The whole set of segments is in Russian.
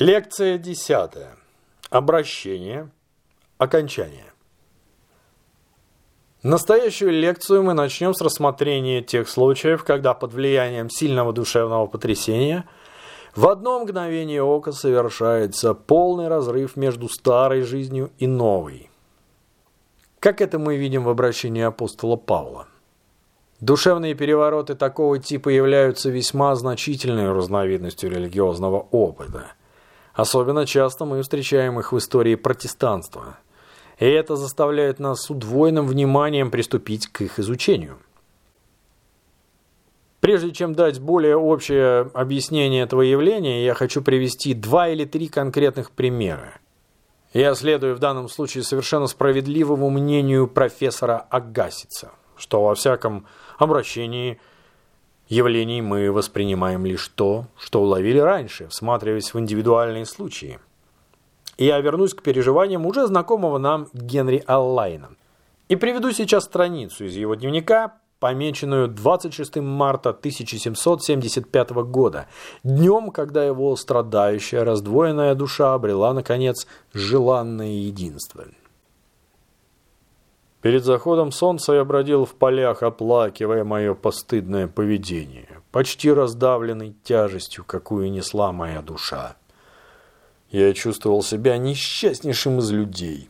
Лекция десятая. Обращение. Окончание. Настоящую лекцию мы начнем с рассмотрения тех случаев, когда под влиянием сильного душевного потрясения в одно мгновение ока совершается полный разрыв между старой жизнью и новой. Как это мы видим в обращении апостола Павла. Душевные перевороты такого типа являются весьма значительной разновидностью религиозного опыта – Особенно часто мы встречаем их в истории протестанства. И это заставляет нас с удвоенным вниманием приступить к их изучению. Прежде чем дать более общее объяснение этого явления, я хочу привести два или три конкретных примера. Я следую в данном случае совершенно справедливому мнению профессора Агасица, что во всяком обращении – явлений мы воспринимаем лишь то, что уловили раньше, всматриваясь в индивидуальные случаи. Я вернусь к переживаниям уже знакомого нам Генри Аллайна. И приведу сейчас страницу из его дневника, помеченную 26 марта 1775 года, днем, когда его страдающая раздвоенная душа обрела, наконец, желанное единство. Перед заходом солнца я бродил в полях, оплакивая мое постыдное поведение, почти раздавленный тяжестью, какую несла моя душа. Я чувствовал себя несчастнейшим из людей.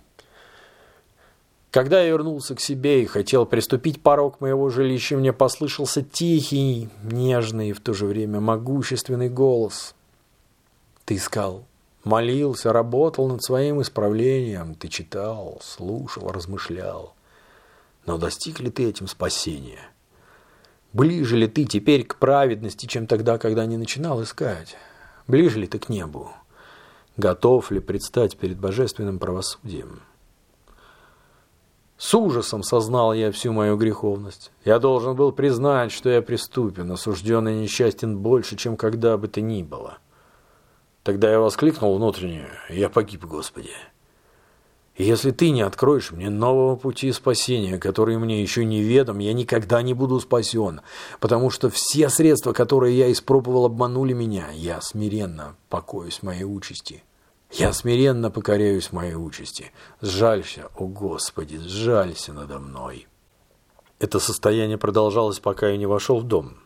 Когда я вернулся к себе и хотел приступить порог моего жилища, мне послышался тихий, нежный и в то же время могущественный голос. Ты искал, молился, работал над своим исправлением, ты читал, слушал, размышлял. Но достиг ли ты этим спасения? Ближе ли ты теперь к праведности, чем тогда, когда не начинал искать? Ближе ли ты к небу? Готов ли предстать перед божественным правосудием? С ужасом сознал я всю мою греховность. Я должен был признать, что я преступен, осужденный несчастен больше, чем когда бы то ни было. Тогда я воскликнул внутренне «Я погиб, Господи!» Если ты не откроешь мне нового пути спасения, который мне еще неведом, я никогда не буду спасен, потому что все средства, которые я испробовал, обманули меня. Я смиренно покоюсь моей участи. Я смиренно покоряюсь моей участи. Сжалься, о Господи, сжалься надо мной. Это состояние продолжалось, пока я не вошел в дом.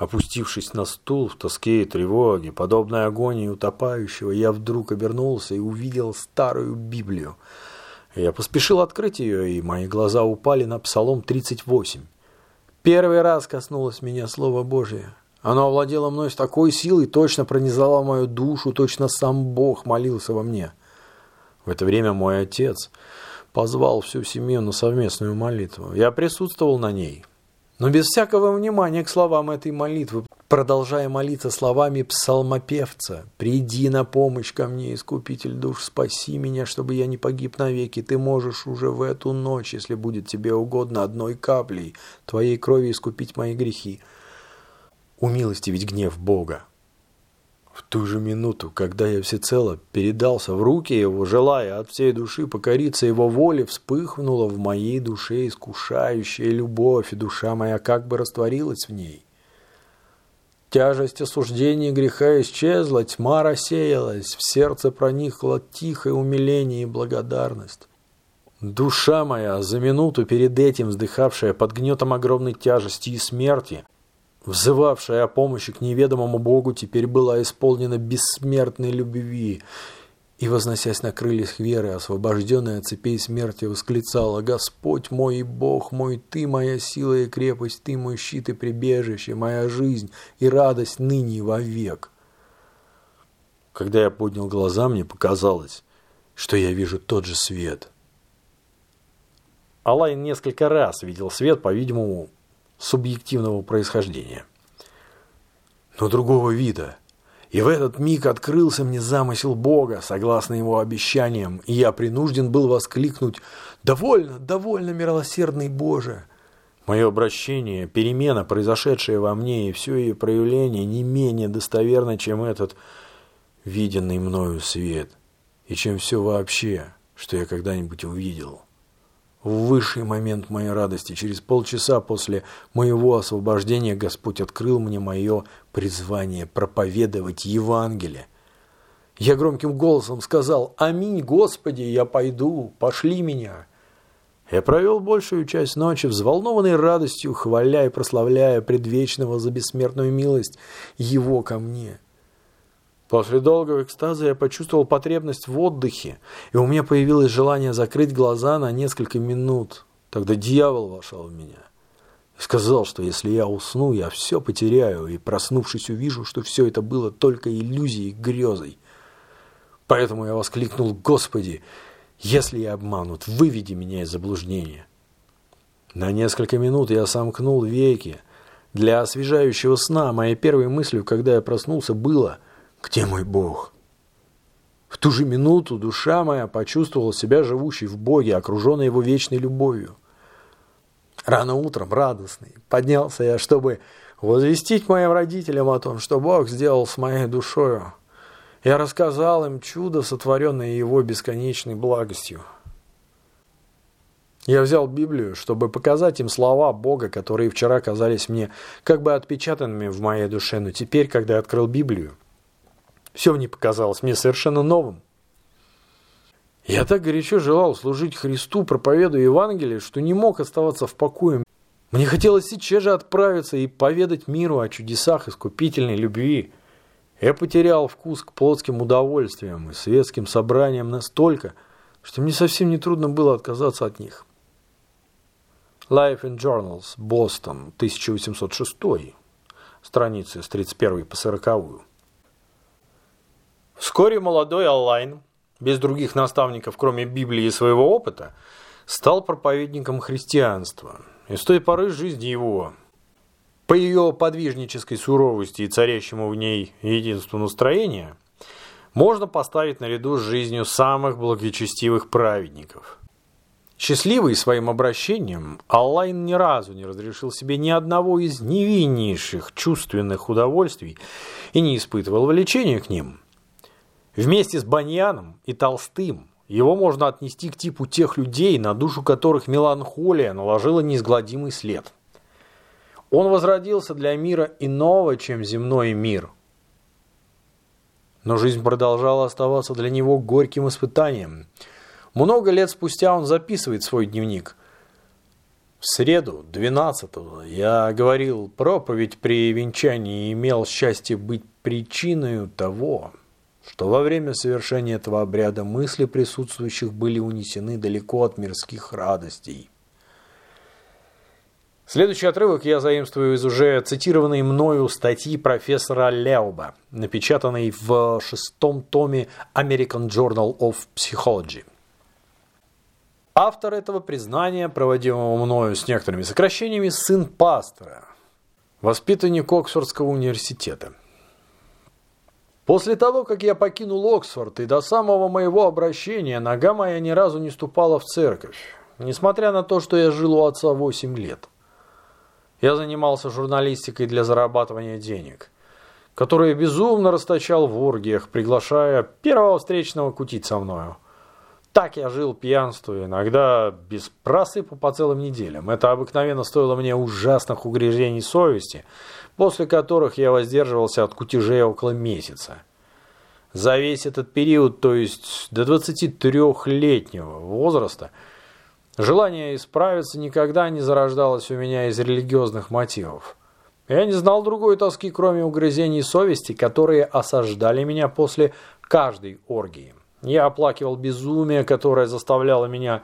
Опустившись на стул в тоске и тревоге, подобной агонии утопающего, я вдруг обернулся и увидел старую Библию. Я поспешил открыть ее, и мои глаза упали на Псалом 38. Первый раз коснулось меня Слово Божие. Оно овладело мной с такой силой, точно пронизало мою душу, точно сам Бог молился во мне. В это время мой отец позвал всю семью на совместную молитву. Я присутствовал на ней но без всякого внимания к словам этой молитвы, продолжая молиться словами псалмопевца «Приди на помощь ко мне, Искупитель душ, спаси меня, чтобы я не погиб навеки. Ты можешь уже в эту ночь, если будет тебе угодно, одной каплей твоей крови искупить мои грехи». Умилости ведь гнев Бога. В ту же минуту, когда я всецело передался в руки его, желая от всей души покориться его воле, вспыхнула в моей душе искушающая любовь, и душа моя как бы растворилась в ней. Тяжесть осуждения греха исчезла, тьма рассеялась, в сердце проникло тихое умиление и благодарность. Душа моя, за минуту перед этим вздыхавшая под гнетом огромной тяжести и смерти, взывавшая о помощи к неведомому Богу, теперь была исполнена бессмертной любви, и, возносясь на крыльях веры, освобожденная от цепей смерти, восклицала «Господь мой и Бог мой, Ты моя сила и крепость, Ты мой щит и прибежище, моя жизнь и радость ныне и вовек». Когда я поднял глаза, мне показалось, что я вижу тот же свет. Алайн несколько раз видел свет, по-видимому, субъективного происхождения. Но другого вида. И в этот миг открылся мне замысел Бога, согласно его обещаниям, и я принужден был воскликнуть «Довольно, довольно, милосердный Боже!» Мое обращение, перемена, произошедшая во мне, и все ее проявление не менее достоверно, чем этот виденный мною свет, и чем все вообще, что я когда-нибудь увидел в высший момент моей радости. Через полчаса после моего освобождения Господь открыл мне мое призвание проповедовать Евангелие. Я громким голосом сказал «Аминь, Господи, я пойду, пошли меня». Я провел большую часть ночи взволнованной радостью, хваля и прославляя предвечного за бессмертную милость его ко мне. После долгого экстаза я почувствовал потребность в отдыхе, и у меня появилось желание закрыть глаза на несколько минут. Тогда дьявол вошел в меня и сказал, что если я усну, я все потеряю, и, проснувшись, увижу, что все это было только иллюзией, грезой. Поэтому я воскликнул «Господи!» Если я обманут, выведи меня из заблуждения. На несколько минут я сомкнул веки. Для освежающего сна моей первой мыслью, когда я проснулся, было «Где мой Бог?». В ту же минуту душа моя почувствовала себя живущей в Боге, окруженной Его вечной любовью. Рано утром, радостный, поднялся я, чтобы возвестить моим родителям о том, что Бог сделал с моей душою. Я рассказал им чудо, сотворенное его бесконечной благостью. Я взял Библию, чтобы показать им слова Бога, которые вчера казались мне как бы отпечатанными в моей душе, но теперь, когда я открыл Библию, все в ней показалось мне совершенно новым. Я так горячо желал служить Христу, проповедуя Евангелие, что не мог оставаться в покое. Мне хотелось сейчас же отправиться и поведать миру о чудесах искупительной любви, я потерял вкус к плотским удовольствиям и светским собраниям настолько, что мне совсем не трудно было отказаться от них. Life in Journals, Бостон, 1806, страницы с 31 по 40. Вскоре молодой Аллайн, без других наставников, кроме Библии и своего опыта, стал проповедником христианства. И с той поры жизни его по ее подвижнической суровости и царящему в ней единству настроения, можно поставить наряду с жизнью самых благочестивых праведников. Счастливый своим обращением, Аллайн ни разу не разрешил себе ни одного из невиннейших чувственных удовольствий и не испытывал влечения к ним. Вместе с Баньяном и Толстым его можно отнести к типу тех людей, на душу которых меланхолия наложила неизгладимый след – он возродился для мира иного, чем земной мир. Но жизнь продолжала оставаться для него горьким испытанием. Много лет спустя он записывает свой дневник. В среду, 12-го, я говорил проповедь при венчании и имел счастье быть причиной того, что во время совершения этого обряда мысли присутствующих были унесены далеко от мирских радостей. Следующий отрывок я заимствую из уже цитированной мною статьи профессора Леуба, напечатанной в шестом томе American Journal of Psychology. Автор этого признания, проводимого мною с некоторыми сокращениями, сын пастора, воспитанник Оксфордского университета. После того, как я покинул Оксфорд и до самого моего обращения, нога моя ни разу не ступала в церковь, несмотря на то, что я жил у отца 8 лет. Я занимался журналистикой для зарабатывания денег, которые безумно расточал в оргиях, приглашая первого встречного кутить со мною. Так я жил пьянствуя, иногда без просыпа по целым неделям. Это обыкновенно стоило мне ужасных угрежений совести, после которых я воздерживался от кутежей около месяца. За весь этот период, то есть до 23-летнего возраста – Желание исправиться никогда не зарождалось у меня из религиозных мотивов. Я не знал другой тоски, кроме угрызений совести, которые осаждали меня после каждой оргии. Я оплакивал безумие, которое заставляло меня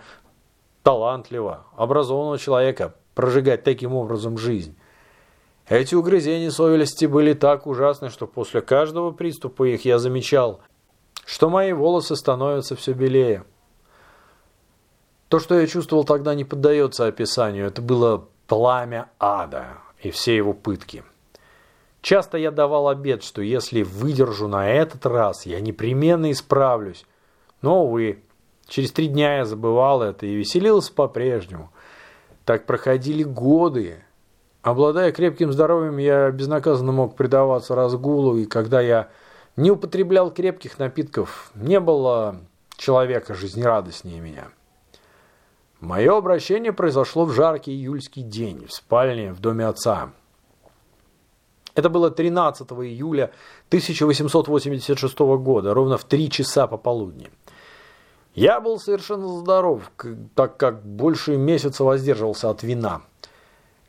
талантливо, образованного человека прожигать таким образом жизнь. Эти угрызения совести были так ужасны, что после каждого приступа их я замечал, что мои волосы становятся все белее. То, что я чувствовал тогда, не поддается описанию. Это было пламя ада и все его пытки. Часто я давал обед, что если выдержу на этот раз, я непременно исправлюсь. Но, увы, через три дня я забывал это и веселился по-прежнему. Так проходили годы. Обладая крепким здоровьем, я безнаказанно мог предаваться разгулу, и когда я не употреблял крепких напитков, не было человека жизнерадостнее меня. Мое обращение произошло в жаркий июльский день в спальне в доме отца. Это было 13 июля 1886 года, ровно в 3 часа пополудни. Я был совершенно здоров, так как больше месяца воздерживался от вина.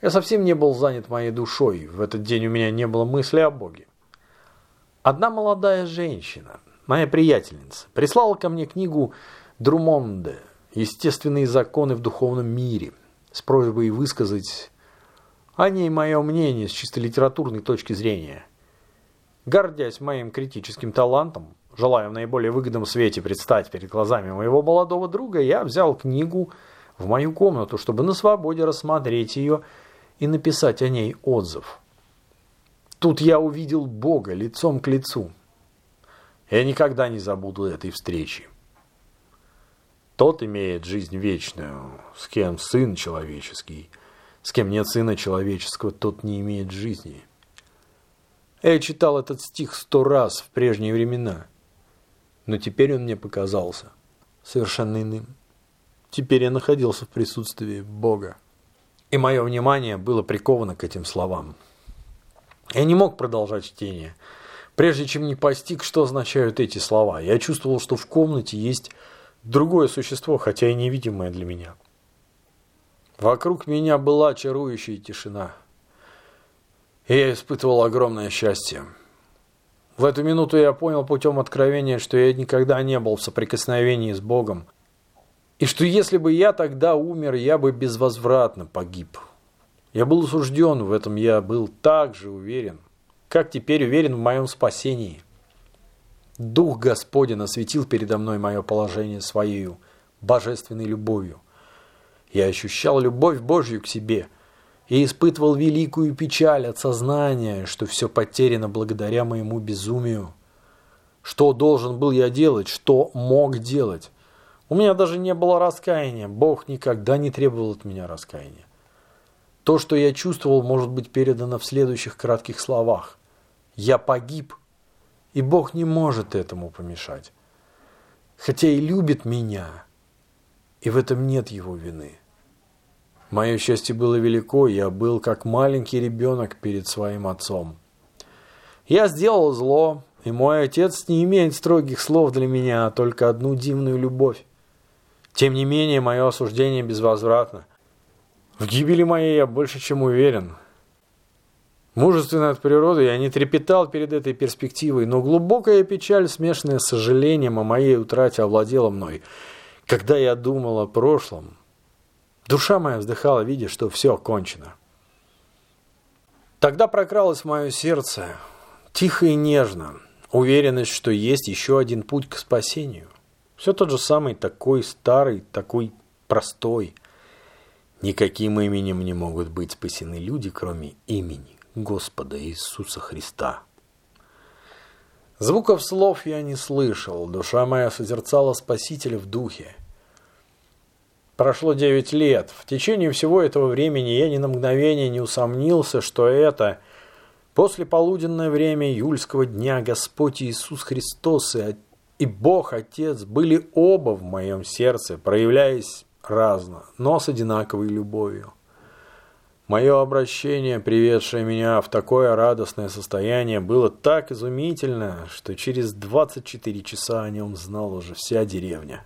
Я совсем не был занят моей душой, в этот день у меня не было мысли о Боге. Одна молодая женщина, моя приятельница, прислала ко мне книгу Друмонде «Естественные законы в духовном мире» с просьбой высказать о ней мое мнение с чисто литературной точки зрения. Гордясь моим критическим талантом, желая в наиболее выгодном свете предстать перед глазами моего молодого друга, я взял книгу в мою комнату, чтобы на свободе рассмотреть ее и написать о ней отзыв. Тут я увидел Бога лицом к лицу. Я никогда не забуду этой встречи. Тот имеет жизнь вечную, с кем сын человеческий – с кем нет сына человеческого, тот не имеет жизни. Я читал этот стих сто раз в прежние времена, но теперь он мне показался совершенно иным. Теперь я находился в присутствии Бога, и мое внимание было приковано к этим словам. Я не мог продолжать чтение, прежде чем не постиг, что означают эти слова. Я чувствовал, что в комнате есть другое существо, хотя и невидимое для меня – Вокруг меня была чарующая тишина. И я испытывал огромное счастье. В эту минуту я понял путем откровения, что я никогда не был в соприкосновении с Богом. И что если бы я тогда умер, я бы безвозвратно погиб. Я был осужден, в этом я был так же уверен, как теперь уверен в моем спасении. Дух Господень осветил передо мной мое положение своей божественной любовью. Я ощущал любовь Божью к себе и испытывал великую печаль от сознания, что все потеряно благодаря моему безумию. Что должен был я делать, что мог делать? У меня даже не было раскаяния, Бог никогда не требовал от меня раскаяния. То, что я чувствовал, может быть передано в следующих кратких словах. Я погиб, и Бог не может этому помешать. Хотя и любит меня, и в этом нет его вины. Мое счастье было велико, я был как маленький ребенок перед своим отцом. Я сделал зло, и мой отец не имеет строгих слов для меня, а только одну дивную любовь. Тем не менее, мое осуждение безвозвратно. В гибели моей я больше чем уверен. Мужественно от природы я не трепетал перед этой перспективой, но глубокая печаль, смешанная с сожалением о моей утрате, овладела мной. Когда я думал о прошлом, Душа моя вздыхала, видя, что все кончено. Тогда прокралось в мое сердце, тихо и нежно, уверенность, что есть еще один путь к спасению. Все тот же самый, такой старый, такой простой. Никаким именем не могут быть спасены люди, кроме имени Господа Иисуса Христа. Звуков слов я не слышал, душа моя созерцала Спасителя в духе. Прошло девять лет. В течение всего этого времени я ни на мгновение не усомнился, что это послеполуденное время июльского дня Господь Иисус Христос и, и Бог Отец были оба в моем сердце, проявляясь разно, но с одинаковой любовью. Мое обращение, приведшее меня в такое радостное состояние, было так изумительно, что через 24 часа о нем знала уже вся деревня.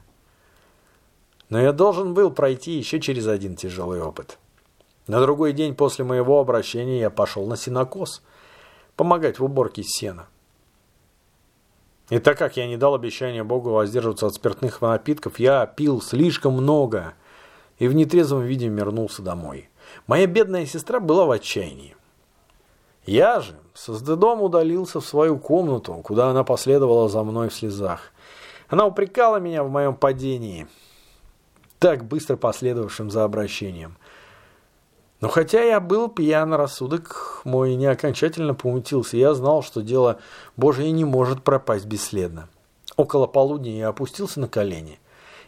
Но я должен был пройти еще через один тяжелый опыт. На другой день после моего обращения я пошел на синокос, помогать в уборке сена. И так как я не дал обещания Богу воздерживаться от спиртных напитков, я пил слишком много и в нетрезвом виде вернулся домой. Моя бедная сестра была в отчаянии. Я же со стыдом удалился в свою комнату, куда она последовала за мной в слезах. Она упрекала меня в моем падении – так быстро последовавшим за обращением. Но хотя я был пьян, рассудок мой не окончательно помутился, я знал, что дело Божие не может пропасть бесследно. Около полудня я опустился на колени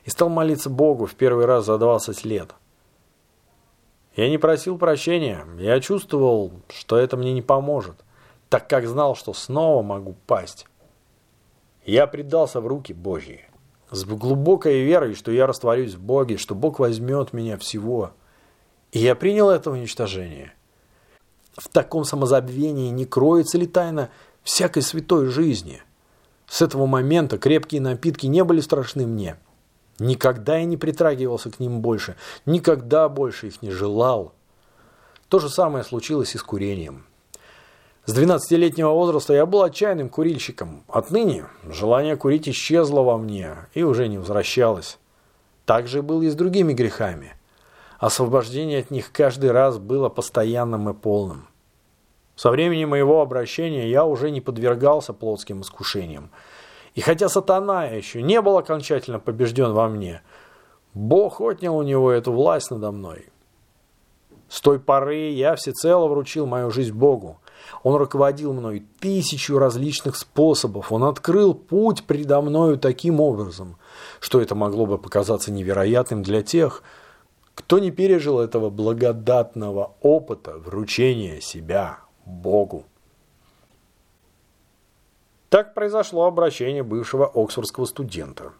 и стал молиться Богу в первый раз за 20 лет. Я не просил прощения, я чувствовал, что это мне не поможет, так как знал, что снова могу пасть. Я предался в руки Божьи с глубокой верой, что я растворюсь в Боге, что Бог возьмет меня всего. И я принял это уничтожение. В таком самозабвении не кроется ли тайна всякой святой жизни? С этого момента крепкие напитки не были страшны мне. Никогда я не притрагивался к ним больше, никогда больше их не желал. То же самое случилось и с курением. С 12-летнего возраста я был отчаянным курильщиком. Отныне желание курить исчезло во мне и уже не возвращалось. Так же было и с другими грехами. Освобождение от них каждый раз было постоянным и полным. Со времени моего обращения я уже не подвергался плотским искушениям. И хотя сатана еще не был окончательно побежден во мне, Бог отнял у него эту власть надо мной. С той поры я всецело вручил мою жизнь Богу. Он руководил мной тысячу различных способов. Он открыл путь предо мною таким образом, что это могло бы показаться невероятным для тех, кто не пережил этого благодатного опыта вручения себя Богу. Так произошло обращение бывшего оксфордского студента.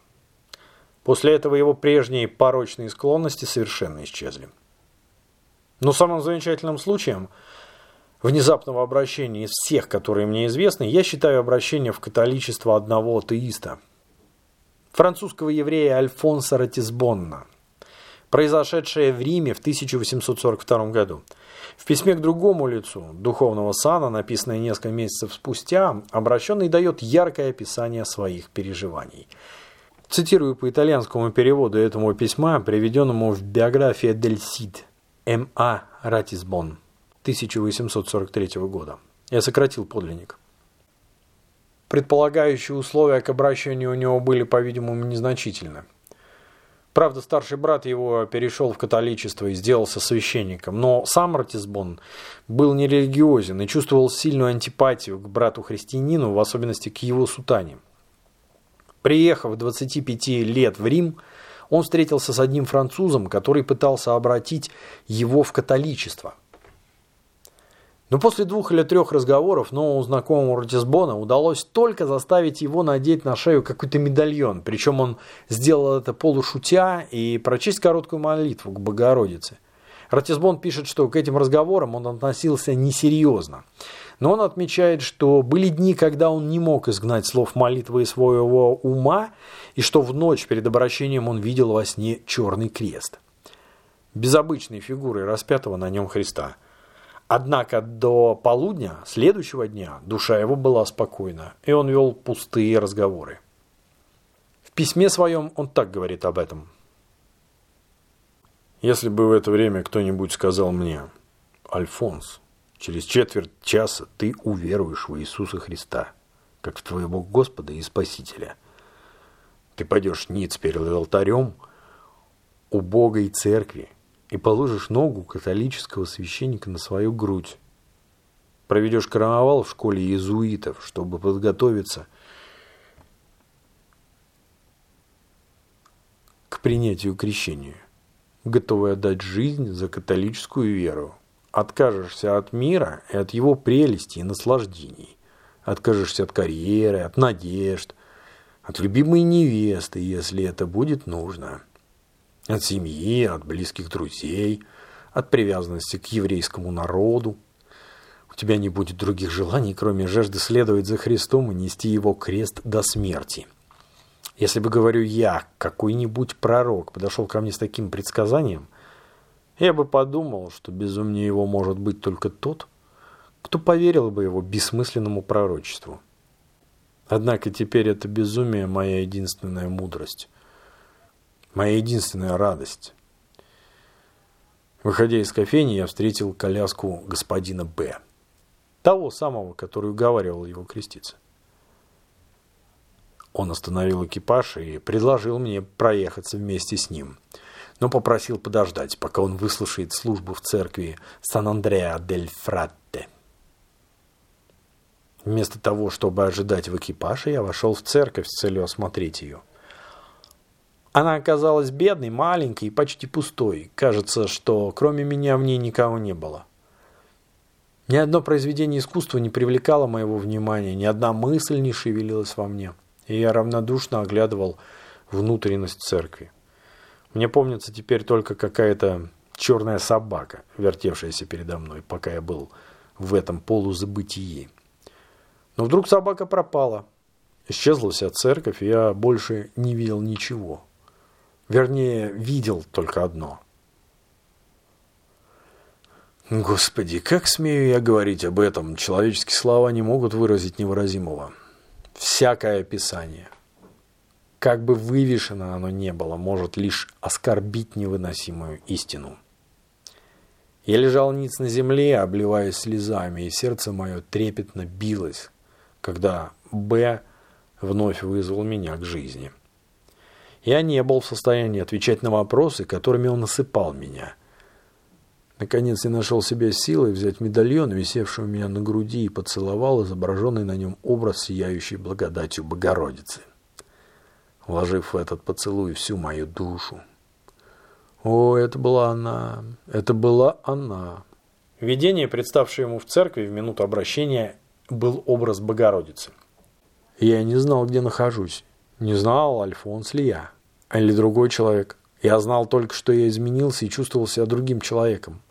После этого его прежние порочные склонности совершенно исчезли. Но самым замечательным случаем внезапного обращения из всех, которые мне известны, я считаю обращение в католичество одного атеиста, французского еврея Альфонса Ратисбонна, произошедшее в Риме в 1842 году. В письме к другому лицу, духовного сана, написанное несколько месяцев спустя, обращенный дает яркое описание своих переживаний. Цитирую по итальянскому переводу этому письма, приведенному в биографии Дель Сид – М.А. Ратисбон, 1843 года. Я сократил подлинник. Предполагающие условия к обращению у него были, по-видимому, незначительны. Правда, старший брат его перешел в католичество и сделался священником, но сам Ратисбон был нерелигиозен и чувствовал сильную антипатию к брату-христианину, в особенности к его сутане. Приехав 25 лет в Рим, он встретился с одним французом, который пытался обратить его в католичество. Но после двух или трех разговоров новому знакомому Ротисбона удалось только заставить его надеть на шею какой-то медальон, причем он сделал это полушутя и прочесть короткую молитву к Богородице. Ратисбон пишет, что к этим разговорам он относился несерьезно. Но он отмечает, что были дни, когда он не мог изгнать слов молитвы из своего ума, и что в ночь перед обращением он видел во сне черный крест. Без обычной фигуры распятого на нем Христа. Однако до полудня следующего дня душа его была спокойна, и он вел пустые разговоры. В письме своем он так говорит об этом. Если бы в это время кто-нибудь сказал мне, «Альфонс, Через четверть часа ты уверуешь в Иисуса Христа, как в твоего Господа и Спасителя. Ты пойдешь ниц перед алтарем и церкви и положишь ногу католического священника на свою грудь. Проведешь карнавал в школе иезуитов, чтобы подготовиться к принятию крещения, готовый отдать жизнь за католическую веру откажешься от мира и от его прелести и наслаждений. Откажешься от карьеры, от надежд, от любимой невесты, если это будет нужно. От семьи, от близких друзей, от привязанности к еврейскому народу. У тебя не будет других желаний, кроме жажды следовать за Христом и нести его крест до смерти. Если бы, говорю я, какой-нибудь пророк подошел ко мне с таким предсказанием, я бы подумал, что безумнее его может быть только тот, кто поверил бы его бессмысленному пророчеству. Однако теперь это безумие моя единственная мудрость, моя единственная радость. Выходя из кофейни, я встретил коляску господина Б. Того самого, который уговаривал его креститься. Он остановил экипаж и предложил мне проехаться вместе с ним – но попросил подождать, пока он выслушает службу в церкви Сан-Андреа-дель-Фратте. Вместо того, чтобы ожидать в экипаже, я вошел в церковь с целью осмотреть ее. Она оказалась бедной, маленькой и почти пустой. Кажется, что кроме меня в ней никого не было. Ни одно произведение искусства не привлекало моего внимания, ни одна мысль не шевелилась во мне, и я равнодушно оглядывал внутренность церкви. Мне помнится теперь только какая-то черная собака, вертевшаяся передо мной, пока я был в этом полузабытии. Но вдруг собака пропала. Исчезла вся церковь, и я больше не видел ничего. Вернее, видел только одно. Господи, как смею я говорить об этом? Человеческие слова не могут выразить невыразимого. Всякое описание, как бы вывешено оно не было, может лишь оскорбить невыносимую истину. Я лежал ниц на земле, обливаясь слезами, и сердце мое трепетно билось, когда Б вновь вызвал меня к жизни. Я не был в состоянии отвечать на вопросы, которыми он осыпал меня. Наконец я нашел себе силой взять медальон, висевший у меня на груди, и поцеловал изображенный на нем образ сияющей благодатью Богородицы, вложив в этот поцелуй всю мою душу. О, это была она, это была она. Видение, представшее ему в церкви в минуту обращения, был образ Богородицы. Я не знал, где нахожусь. Не знал, Альфонс ли я, или другой человек. Я знал только, что я изменился и чувствовал себя другим человеком.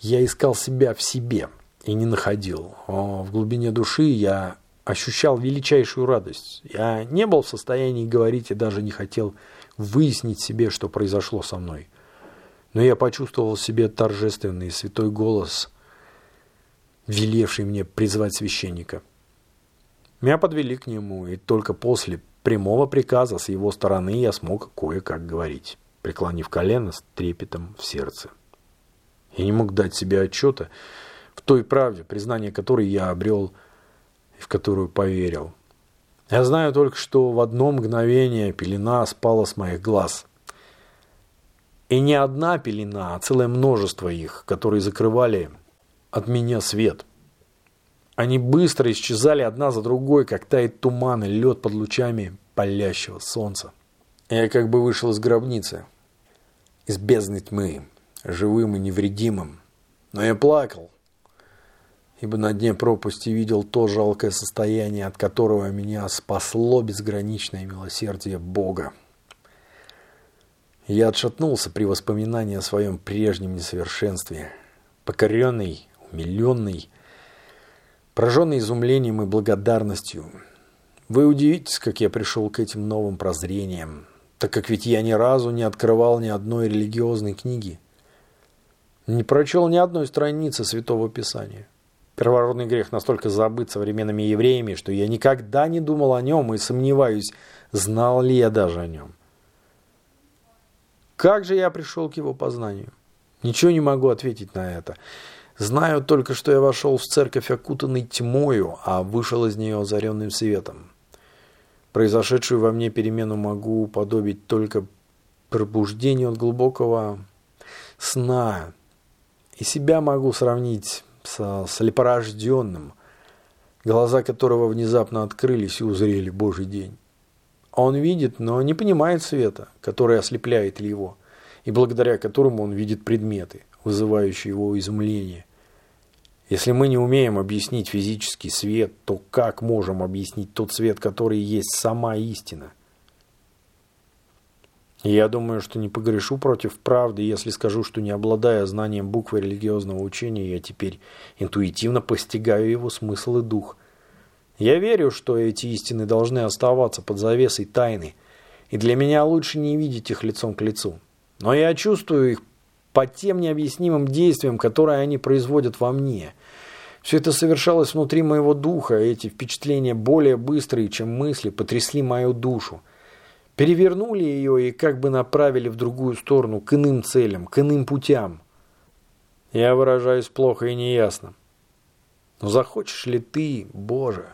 Я искал себя в себе и не находил. О, в глубине души я ощущал величайшую радость. Я не был в состоянии говорить и даже не хотел выяснить себе, что произошло со мной. Но я почувствовал в себе торжественный святой голос, велевший мне призвать священника. Меня подвели к нему, и только после прямого приказа с его стороны я смог кое-как говорить, преклонив колено с трепетом в сердце. Я не мог дать себе отчета в той правде, признание которой я обрел и в которую поверил. Я знаю только, что в одно мгновение пелена спала с моих глаз. И не одна пелена, а целое множество их, которые закрывали от меня свет. Они быстро исчезали одна за другой, как тает туман и лед под лучами палящего солнца. Я как бы вышел из гробницы, из бездны тьмы, живым и невредимым. Но я плакал, ибо на дне пропасти видел то жалкое состояние, от которого меня спасло безграничное милосердие Бога. Я отшатнулся при воспоминании о своем прежнем несовершенстве, покоренный, умиленный, пораженный изумлением и благодарностью. Вы удивитесь, как я пришел к этим новым прозрениям, так как ведь я ни разу не открывал ни одной религиозной книги, не прочел ни одной страницы Святого Писания. Первородный грех настолько забыт современными евреями, что я никогда не думал о нем и сомневаюсь, знал ли я даже о нем. Как же я пришел к его познанию? Ничего не могу ответить на это. Знаю только, что я вошел в церковь окутанный тьмою, а вышел из нее озаренным светом. Произошедшую во мне перемену могу уподобить только пробуждению от глубокого сна. И себя могу сравнить со слепорожденным, глаза которого внезапно открылись и узрели Божий день. Он видит, но не понимает света, который ослепляет его, и благодаря которому он видит предметы, вызывающие его изумление. Если мы не умеем объяснить физический свет, то как можем объяснить тот свет, который есть сама истина? я думаю, что не погрешу против правды, если скажу, что не обладая знанием буквы религиозного учения, я теперь интуитивно постигаю его смысл и дух. Я верю, что эти истины должны оставаться под завесой тайны, и для меня лучше не видеть их лицом к лицу. Но я чувствую их по тем необъяснимым действиям, которые они производят во мне. Все это совершалось внутри моего духа, эти впечатления более быстрые, чем мысли, потрясли мою душу. Перевернули ее и как бы направили в другую сторону, к иным целям, к иным путям. Я выражаюсь плохо и неясно. Но захочешь ли ты, Боже,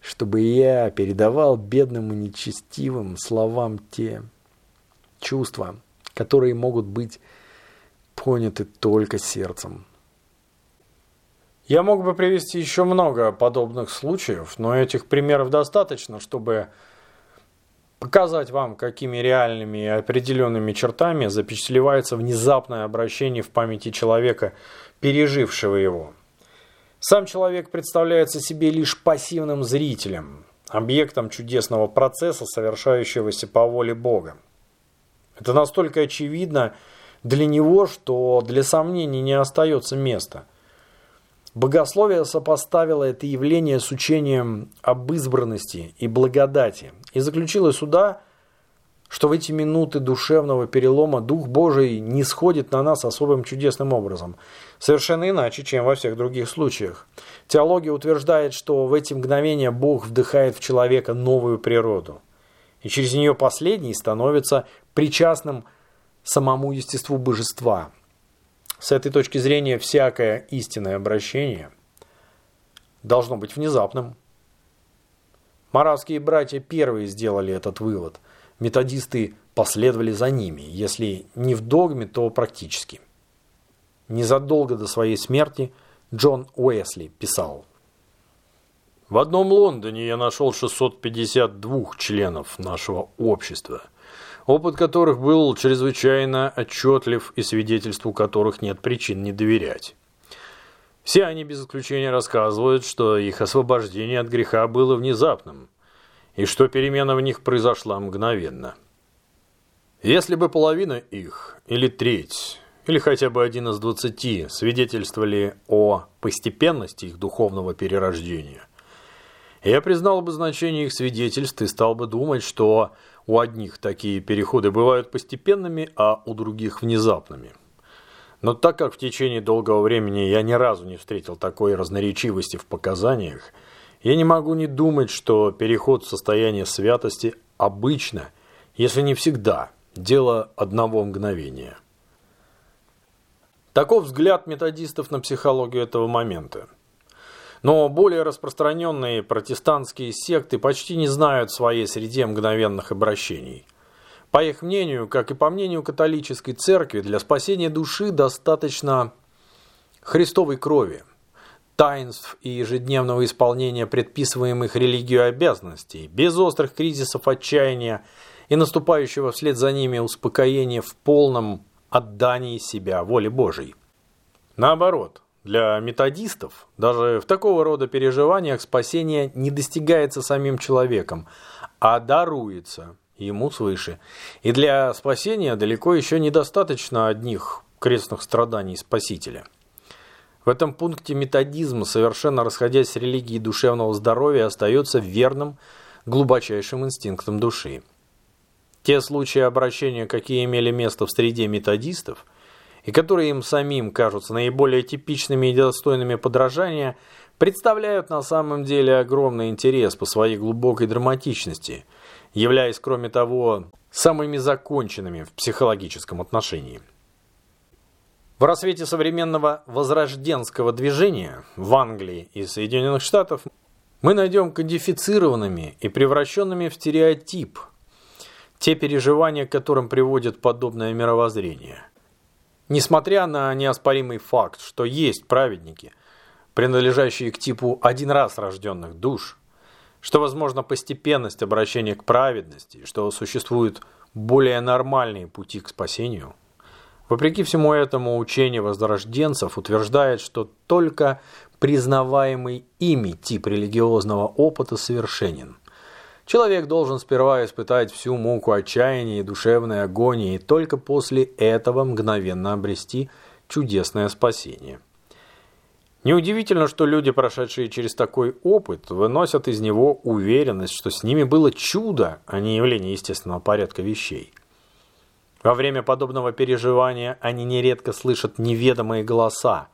чтобы я передавал бедным и нечестивым словам те чувства, которые могут быть поняты только сердцем. Я мог бы привести еще много подобных случаев, но этих примеров достаточно, чтобы показать вам, какими реальными и определенными чертами запечатлевается внезапное обращение в памяти человека, пережившего его. Сам человек представляется себе лишь пассивным зрителем, объектом чудесного процесса, совершающегося по воле Бога. Это настолько очевидно, для него, что для сомнений не остается места. Богословие сопоставило это явление с учением об избранности и благодати и заключило сюда, что в эти минуты душевного перелома Дух Божий не сходит на нас особым чудесным образом, совершенно иначе, чем во всех других случаях. Теология утверждает, что в эти мгновения Бог вдыхает в человека новую природу, и через нее последний становится причастным самому естеству божества. С этой точки зрения всякое истинное обращение должно быть внезапным. Моравские братья первые сделали этот вывод. Методисты последовали за ними, если не в догме, то практически. Незадолго до своей смерти Джон Уэсли писал «В одном Лондоне я нашел 652 членов нашего общества, опыт которых был чрезвычайно отчетлив и свидетельству которых нет причин не доверять. Все они без исключения рассказывают, что их освобождение от греха было внезапным, и что перемена в них произошла мгновенно. Если бы половина их, или треть, или хотя бы один из двадцати свидетельствовали о постепенности их духовного перерождения, я признал бы значение их свидетельств и стал бы думать, что у одних такие переходы бывают постепенными, а у других внезапными. Но так как в течение долгого времени я ни разу не встретил такой разноречивости в показаниях, я не могу не думать, что переход в состояние святости обычно, если не всегда, дело одного мгновения. Таков взгляд методистов на психологию этого момента. Но более распространенные протестантские секты почти не знают в своей среде мгновенных обращений. По их мнению, как и по мнению католической церкви, для спасения души достаточно Христовой крови, таинств и ежедневного исполнения предписываемых религию обязанностей, без острых кризисов отчаяния и наступающего вслед за ними успокоения в полном отдании себя воле Божией. Наоборот, для методистов даже в такого рода переживаниях спасение не достигается самим человеком, а даруется ему свыше. И для спасения далеко еще недостаточно одних крестных страданий Спасителя. В этом пункте методизм, совершенно расходясь с религией душевного здоровья, остается верным глубочайшим инстинктом души. Те случаи обращения, какие имели место в среде методистов, и которые им самим кажутся наиболее типичными и достойными подражания, представляют на самом деле огромный интерес по своей глубокой драматичности, являясь, кроме того, самыми законченными в психологическом отношении. В рассвете современного возрожденского движения в Англии и Соединенных Штатах мы найдем кодифицированными и превращенными в стереотип – те переживания, к которым приводит подобное мировоззрение. Несмотря на неоспоримый факт, что есть праведники, принадлежащие к типу один раз рожденных душ, что возможно постепенность обращения к праведности, что существуют более нормальные пути к спасению, вопреки всему этому учение возрожденцев утверждает, что только признаваемый ими тип религиозного опыта совершенен. Человек должен сперва испытать всю муку отчаяния и душевной агонии, и только после этого мгновенно обрести чудесное спасение. Неудивительно, что люди, прошедшие через такой опыт, выносят из него уверенность, что с ними было чудо, а не явление естественного порядка вещей. Во время подобного переживания они нередко слышат неведомые голоса,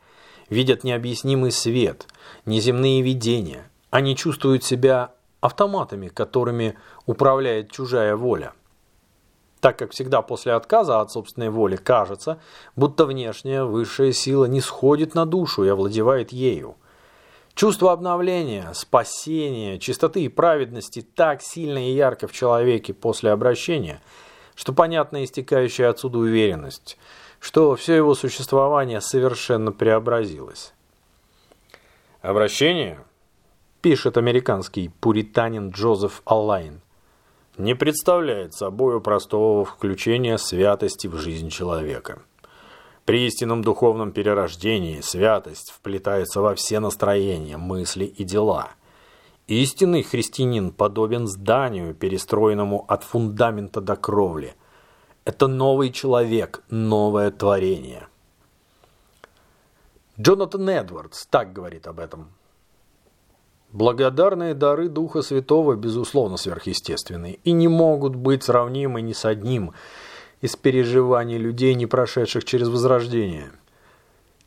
видят необъяснимый свет, неземные видения. Они чувствуют себя автоматами, которыми управляет чужая воля. Так как всегда после отказа от собственной воли кажется, будто внешняя высшая сила не сходит на душу и овладевает ею. Чувство обновления, спасения, чистоты и праведности так сильно и ярко в человеке после обращения, что понятна истекающая отсюда уверенность, что все его существование совершенно преобразилось. Обращение – пишет американский пуританин Джозеф Аллайн, не представляет собой простого включения святости в жизнь человека. При истинном духовном перерождении святость вплетается во все настроения, мысли и дела. Истинный христианин подобен зданию, перестроенному от фундамента до кровли. Это новый человек, новое творение. Джонатан Эдвардс так говорит об этом. Благодарные дары Духа Святого, безусловно, сверхъестественные и не могут быть сравнимы ни с одним из переживаний людей, не прошедших через возрождение.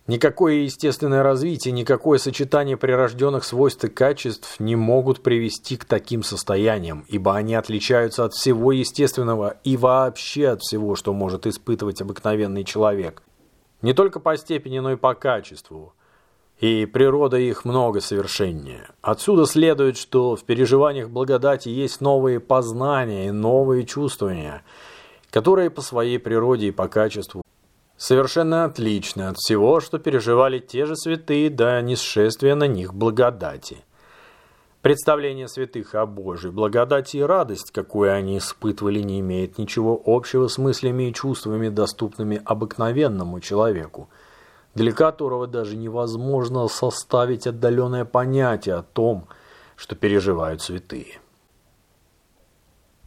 Никакое естественное развитие, никакое сочетание прирожденных свойств и качеств не могут привести к таким состояниям, ибо они отличаются от всего естественного и вообще от всего, что может испытывать обыкновенный человек. Не только по степени, но и по качеству. И природа их много совершеннее. Отсюда следует, что в переживаниях благодати есть новые познания и новые чувствования, которые по своей природе и по качеству совершенно отличны от всего, что переживали те же святые до несшествия на них благодати. Представление святых о Божьей благодати и радость, какую они испытывали, не имеет ничего общего с мыслями и чувствами, доступными обыкновенному человеку, для которого даже невозможно составить отдаленное понятие о том, что переживают святые.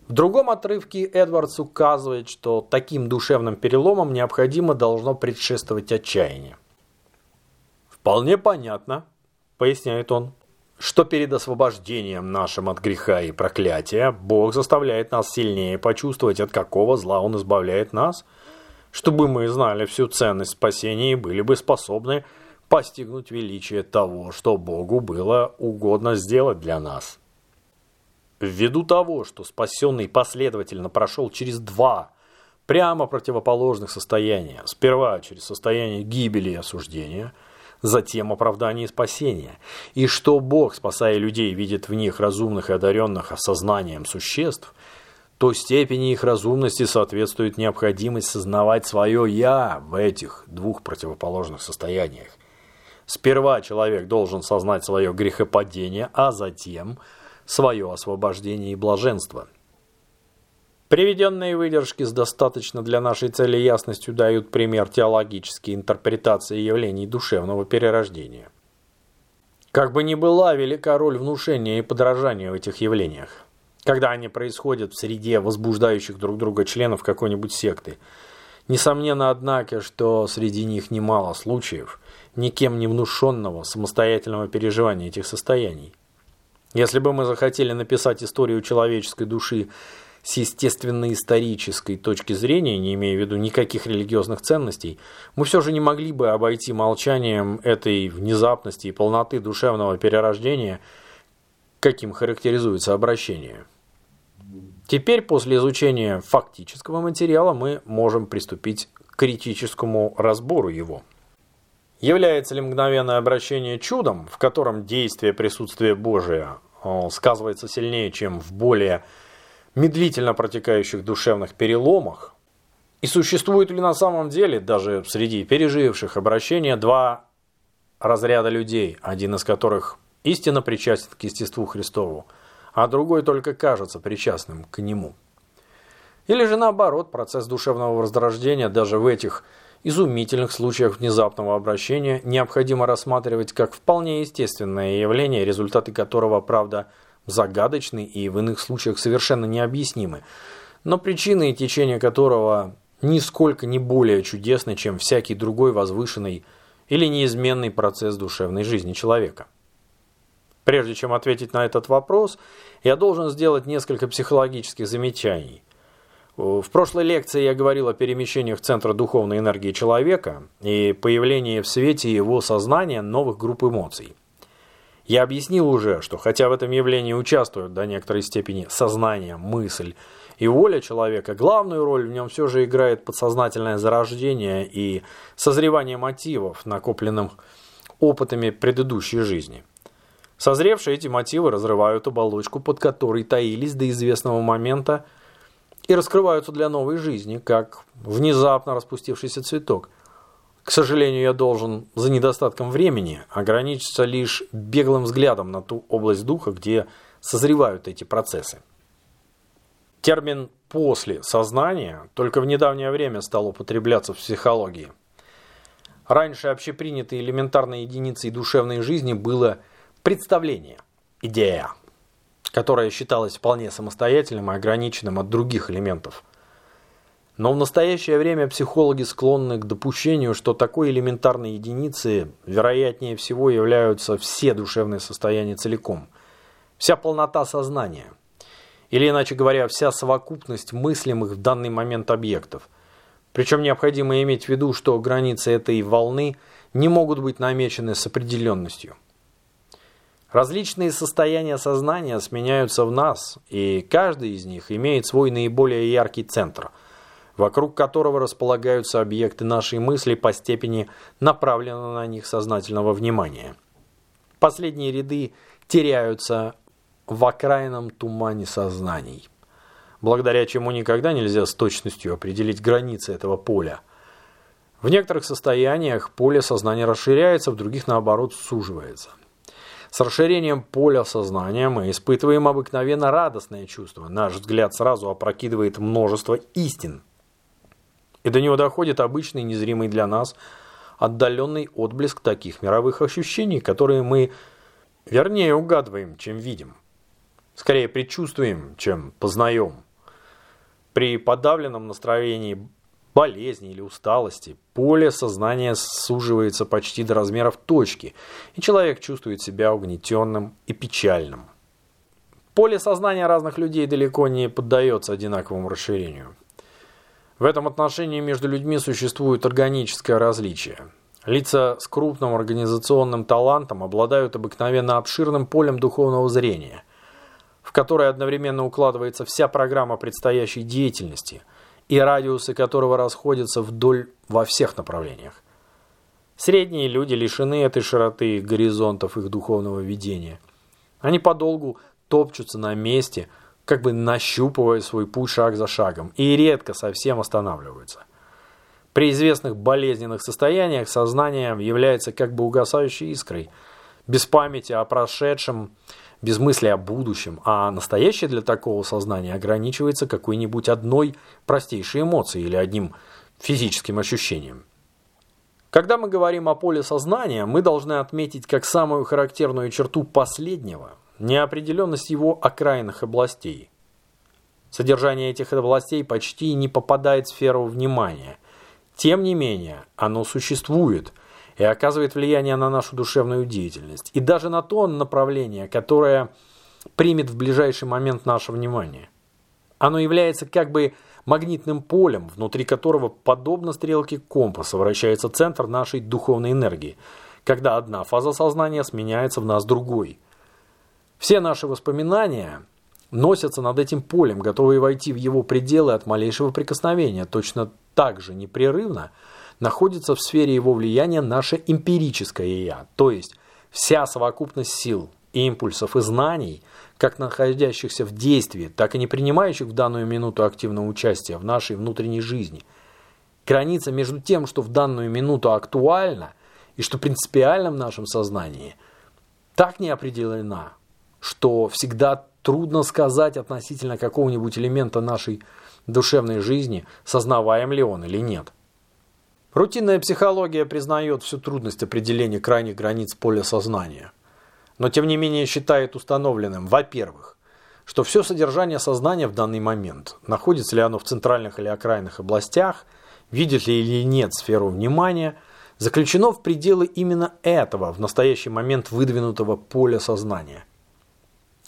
В другом отрывке Эдвардс указывает, что таким душевным переломам необходимо должно предшествовать отчаяние. «Вполне понятно», – поясняет он, что перед освобождением нашим от греха и проклятия Бог заставляет нас сильнее почувствовать, от какого зла Он избавляет нас, чтобы мы знали всю ценность спасения и были бы способны постигнуть величие того, что Богу было угодно сделать для нас. Ввиду того, что спасенный последовательно прошел через два прямо противоположных состояния, сперва через состояние гибели и осуждения – затем оправдание и спасение, и что Бог, спасая людей, видит в них разумных и одаренных осознанием существ, то степени их разумности соответствует необходимость сознавать свое «я» в этих двух противоположных состояниях. Сперва человек должен сознать свое грехопадение, а затем свое освобождение и блаженство – Приведенные выдержки с достаточно для нашей цели ясностью дают пример теологической интерпретации явлений душевного перерождения. Как бы ни была велика роль внушения и подражания в этих явлениях, когда они происходят в среде возбуждающих друг друга членов какой-нибудь секты. Несомненно, однако, что среди них немало случаев никем не внушенного самостоятельного переживания этих состояний. Если бы мы захотели написать историю человеческой души с естественно-исторической точки зрения, не имея в виду никаких религиозных ценностей, мы все же не могли бы обойти молчанием этой внезапности и полноты душевного перерождения, каким характеризуется обращение. Теперь, после изучения фактического материала, мы можем приступить к критическому разбору его. Является ли мгновенное обращение чудом, в котором действие присутствия Божия э, сказывается сильнее, чем в более медлительно протекающих душевных переломах, и существует ли на самом деле, даже среди переживших обращения, два разряда людей, один из которых истинно причастен к естеству Христову, а другой только кажется причастным к нему. Или же наоборот, процесс душевного возрождения даже в этих изумительных случаях внезапного обращения необходимо рассматривать как вполне естественное явление, результаты которого, правда, загадочный и в иных случаях совершенно необъяснимый, но причины и течение которого нисколько не более чудесны, чем всякий другой возвышенный или неизменный процесс душевной жизни человека. Прежде чем ответить на этот вопрос, я должен сделать несколько психологических замечаний. В прошлой лекции я говорил о перемещениях центра духовной энергии человека и появлении в свете его сознания новых групп эмоций. Я объяснил уже, что хотя в этом явлении участвуют до некоторой степени сознание, мысль и воля человека, главную роль в нем все же играет подсознательное зарождение и созревание мотивов, накопленных опытами предыдущей жизни. Созревшие эти мотивы разрывают оболочку, под которой таились до известного момента и раскрываются для новой жизни, как внезапно распустившийся цветок – к сожалению, я должен за недостатком времени ограничиться лишь беглым взглядом на ту область духа, где созревают эти процессы. Термин «после сознания» только в недавнее время стал употребляться в психологии. Раньше общепринятой элементарной единицей душевной жизни было представление, идея, которая считалась вполне самостоятельным и ограниченным от других элементов – Но в настоящее время психологи склонны к допущению, что такой элементарной единицей вероятнее всего являются все душевные состояния целиком, вся полнота сознания, или иначе говоря, вся совокупность мыслимых в данный момент объектов. Причем необходимо иметь в виду, что границы этой волны не могут быть намечены с определенностью. Различные состояния сознания сменяются в нас, и каждый из них имеет свой наиболее яркий центр – вокруг которого располагаются объекты нашей мысли по степени направленного на них сознательного внимания. Последние ряды теряются в окраинном тумане сознаний, благодаря чему никогда нельзя с точностью определить границы этого поля. В некоторых состояниях поле сознания расширяется, в других, наоборот, суживается. С расширением поля сознания мы испытываем обыкновенно радостное чувство. Наш взгляд сразу опрокидывает множество истин – и до него доходит обычный, незримый для нас, отдаленный отблеск таких мировых ощущений, которые мы вернее угадываем, чем видим. Скорее предчувствуем, чем познаем. При подавленном настроении болезни или усталости поле сознания суживается почти до размеров точки, и человек чувствует себя угнетенным и печальным. Поле сознания разных людей далеко не поддается одинаковому расширению. В этом отношении между людьми существует органическое различие. Лица с крупным организационным талантом обладают обыкновенно обширным полем духовного зрения, в которое одновременно укладывается вся программа предстоящей деятельности и радиусы которого расходятся вдоль во всех направлениях. Средние люди лишены этой широты горизонтов их духовного видения. Они подолгу топчутся на месте – как бы нащупывая свой путь шаг за шагом, и редко совсем останавливаются. При известных болезненных состояниях сознание является как бы угасающей искрой, без памяти о прошедшем, без мысли о будущем, а настоящее для такого сознания ограничивается какой-нибудь одной простейшей эмоцией или одним физическим ощущением. Когда мы говорим о поле сознания, мы должны отметить как самую характерную черту последнего – неопределенность его окраинных областей. Содержание этих областей почти не попадает в сферу внимания. Тем не менее, оно существует и оказывает влияние на нашу душевную деятельность и даже на то направление, которое примет в ближайший момент наше внимание. Оно является как бы магнитным полем, внутри которого, подобно стрелке компаса, вращается центр нашей духовной энергии, когда одна фаза сознания сменяется в нас другой – все наши воспоминания носятся над этим полем, готовые войти в его пределы от малейшего прикосновения. Точно так же непрерывно находится в сфере его влияния наше эмпирическое «я», то есть вся совокупность сил, импульсов и знаний, как находящихся в действии, так и не принимающих в данную минуту активного участия в нашей внутренней жизни. Граница между тем, что в данную минуту актуально и что принципиально в нашем сознании, так не определена, что всегда трудно сказать относительно какого-нибудь элемента нашей душевной жизни, сознаваем ли он или нет. Рутинная психология признает всю трудность определения крайних границ поля сознания, но тем не менее считает установленным, во-первых, что все содержание сознания в данный момент, находится ли оно в центральных или окраинных областях, видит ли или нет сферу внимания, заключено в пределы именно этого в настоящий момент выдвинутого поля сознания –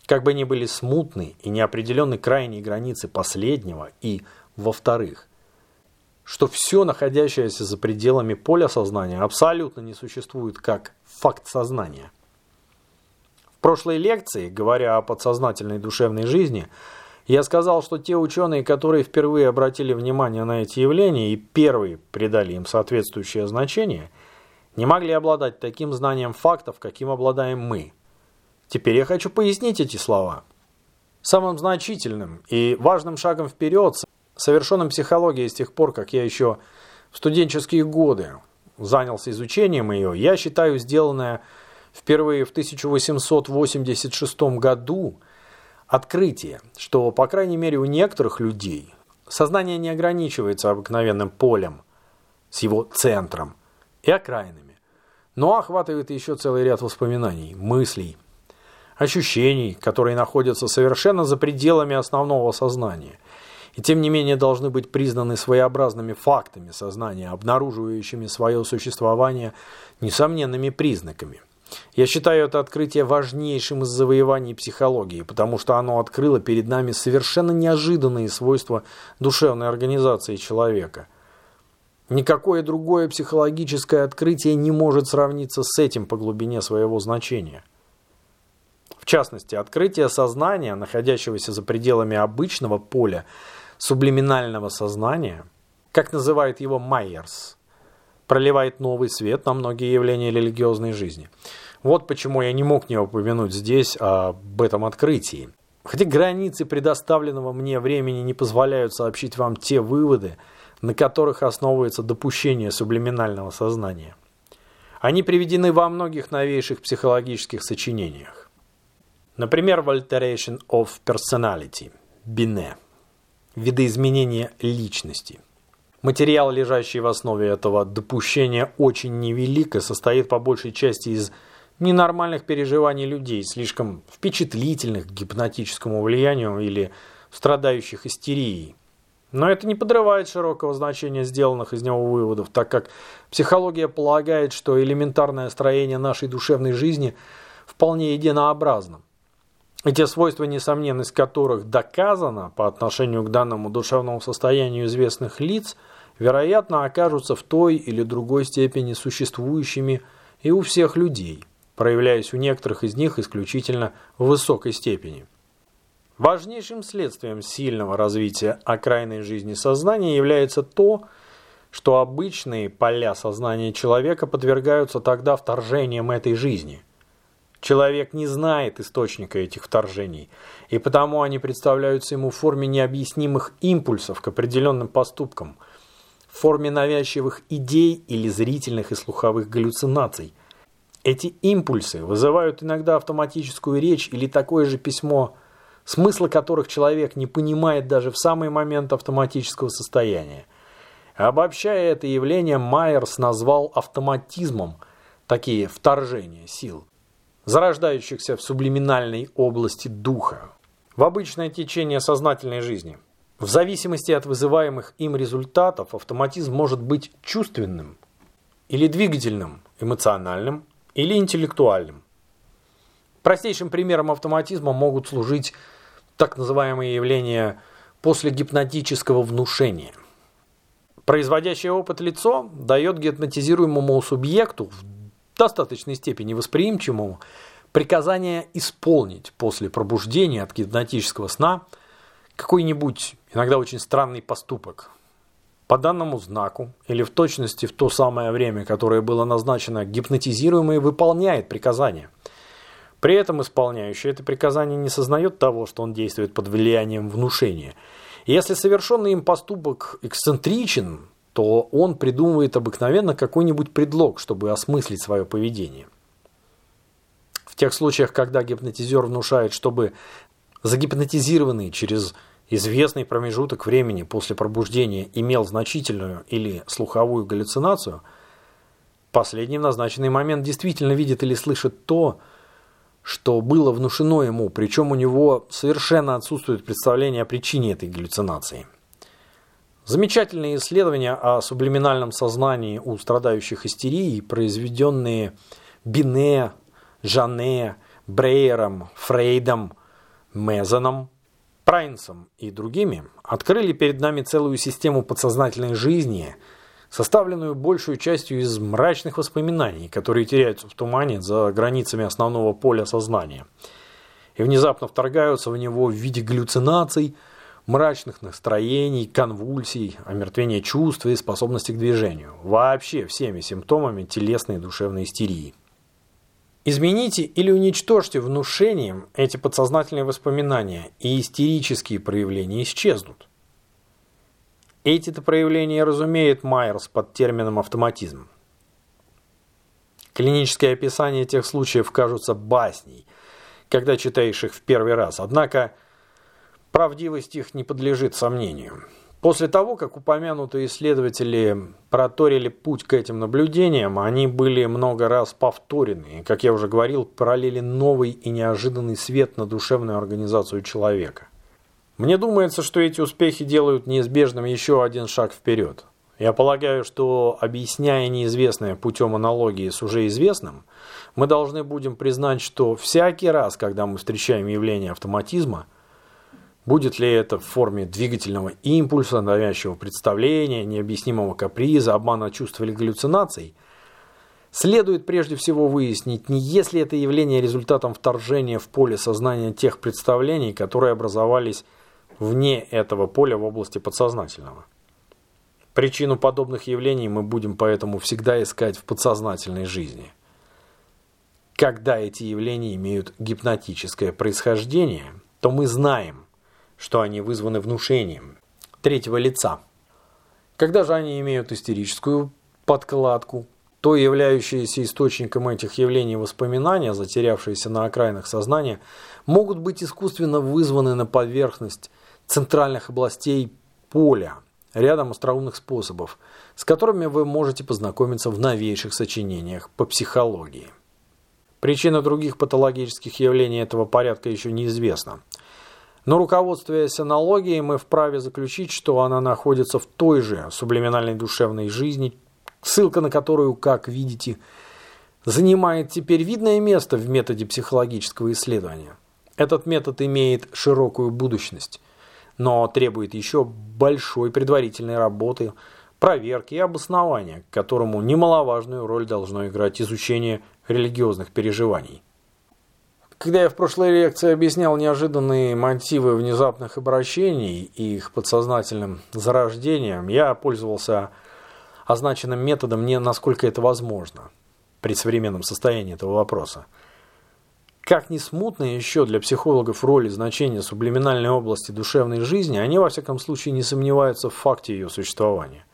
как бы ни были смутны и неопределенны крайние границы последнего, и, во-вторых, что все, находящееся за пределами поля сознания, абсолютно не существует как факт сознания. В прошлой лекции, говоря о подсознательной душевной жизни, я сказал, что те ученые, которые впервые обратили внимание на эти явления и первые придали им соответствующее значение, не могли обладать таким знанием фактов, каким обладаем мы – Теперь я хочу пояснить эти слова. Самым значительным и важным шагом вперед, совершенным психологией с тех пор, как я еще в студенческие годы занялся изучением ее, я считаю сделанное впервые в 1886 году открытие, что, по крайней мере, у некоторых людей сознание не ограничивается обыкновенным полем с его центром и окраинами, но охватывает еще целый ряд воспоминаний, мыслей, ощущений, которые находятся совершенно за пределами основного сознания, и тем не менее должны быть признаны своеобразными фактами сознания, обнаруживающими свое существование несомненными признаками. Я считаю это открытие важнейшим из завоеваний психологии, потому что оно открыло перед нами совершенно неожиданные свойства душевной организации человека. Никакое другое психологическое открытие не может сравниться с этим по глубине своего значения. В частности, открытие сознания, находящегося за пределами обычного поля сублиминального сознания, как называет его Майерс, проливает новый свет на многие явления религиозной жизни. Вот почему я не мог не упомянуть здесь об этом открытии. Хотя границы предоставленного мне времени не позволяют сообщить вам те выводы, на которых основывается допущение сублиминального сознания. Они приведены во многих новейших психологических сочинениях. Например, в Alteration of Personality, Бине, видоизменение личности. Материал, лежащий в основе этого допущения, очень невелик и состоит по большей части из ненормальных переживаний людей, слишком впечатлительных к гипнотическому влиянию или страдающих истерией. Но это не подрывает широкого значения сделанных из него выводов, так как психология полагает, что элементарное строение нашей душевной жизни вполне единообразно. И те свойства, несомненность которых доказана по отношению к данному душевному состоянию известных лиц, вероятно, окажутся в той или другой степени существующими и у всех людей, проявляясь у некоторых из них исключительно в высокой степени. Важнейшим следствием сильного развития окраинной жизни сознания является то, что обычные поля сознания человека подвергаются тогда вторжениям этой жизни. Человек не знает источника этих вторжений, и потому они представляются ему в форме необъяснимых импульсов к определенным поступкам, в форме навязчивых идей или зрительных и слуховых галлюцинаций. Эти импульсы вызывают иногда автоматическую речь или такое же письмо – смысла которых человек не понимает даже в самый момент автоматического состояния. Обобщая это явление, Майерс назвал автоматизмом такие вторжения сил, зарождающихся в сублиминальной области духа, в обычное течение сознательной жизни. В зависимости от вызываемых им результатов автоматизм может быть чувственным или двигательным, эмоциональным или интеллектуальным. Простейшим примером автоматизма могут служить так называемые явления после гипнотического внушения. Производящее опыт лицо дает гипнотизируемому субъекту в достаточной степени восприимчивому приказание исполнить после пробуждения от гипнотического сна какой-нибудь, иногда очень странный поступок. По данному знаку или в точности в то самое время, которое было назначено, гипнотизируемый выполняет приказание – при этом исполняющий это приказание не сознает того, что он действует под влиянием внушения. Если совершенный им поступок эксцентричен, то он придумывает обыкновенно какой-нибудь предлог, чтобы осмыслить свое поведение. В тех случаях, когда гипнотизер внушает, чтобы загипнотизированный через известный промежуток времени после пробуждения имел значительную или слуховую галлюцинацию, последний в назначенный момент действительно видит или слышит то, что было внушено ему, причем у него совершенно отсутствует представление о причине этой галлюцинации. Замечательные исследования о сублиминальном сознании у страдающих истерией, произведенные Бине, Жанне, Брейером, Фрейдом, Мезоном, Прайнсом и другими, открыли перед нами целую систему подсознательной жизни – составленную большую частью из мрачных воспоминаний, которые теряются в тумане за границами основного поля сознания и внезапно вторгаются в него в виде галлюцинаций, мрачных настроений, конвульсий, омертвения чувств и способности к движению. Вообще всеми симптомами телесной и душевной истерии. Измените или уничтожьте внушением эти подсознательные воспоминания, и истерические проявления исчезнут. Эти-то проявления разумеет Майерс под термином автоматизм. Клинические описания этих случаев кажутся басней, когда читаешь их в первый раз, однако правдивость их не подлежит сомнению. После того, как упомянутые исследователи проторили путь к этим наблюдениям, они были много раз повторены, и, как я уже говорил, пролили новый и неожиданный свет на душевную организацию человека. Мне думается, что эти успехи делают неизбежным еще один шаг вперед. Я полагаю, что, объясняя неизвестное путем аналогии с уже известным, мы должны будем признать, что всякий раз, когда мы встречаем явление автоматизма, будет ли это в форме двигательного импульса, навязчивого представления, необъяснимого каприза, обмана чувств или галлюцинаций, следует прежде всего выяснить, не есть ли это явление результатом вторжения в поле сознания тех представлений, которые образовались вне этого поля в области подсознательного. Причину подобных явлений мы будем поэтому всегда искать в подсознательной жизни. Когда эти явления имеют гипнотическое происхождение, то мы знаем, что они вызваны внушением третьего лица. Когда же они имеют истерическую подкладку, то являющиеся источником этих явлений воспоминания, затерявшиеся на окраинах сознания, могут быть искусственно вызваны на поверхность центральных областей поля, рядом остроумных способов, с которыми вы можете познакомиться в новейших сочинениях по психологии. Причина других патологических явлений этого порядка еще неизвестна. Но руководствуясь аналогией, мы вправе заключить, что она находится в той же сублиминальной душевной жизни, ссылка на которую, как видите, занимает теперь видное место в методе психологического исследования. Этот метод имеет широкую будущность – но требует еще большой предварительной работы, проверки и обоснования, к которому немаловажную роль должно играть изучение религиозных переживаний. Когда я в прошлой лекции объяснял неожиданные мотивы внезапных обращений и их подсознательным зарождением, я пользовался означенным методом не насколько это возможно при современном состоянии этого вопроса. Как ни смутно еще для психологов роль и значение сублиминальной области душевной жизни, они во всяком случае не сомневаются в факте ее существования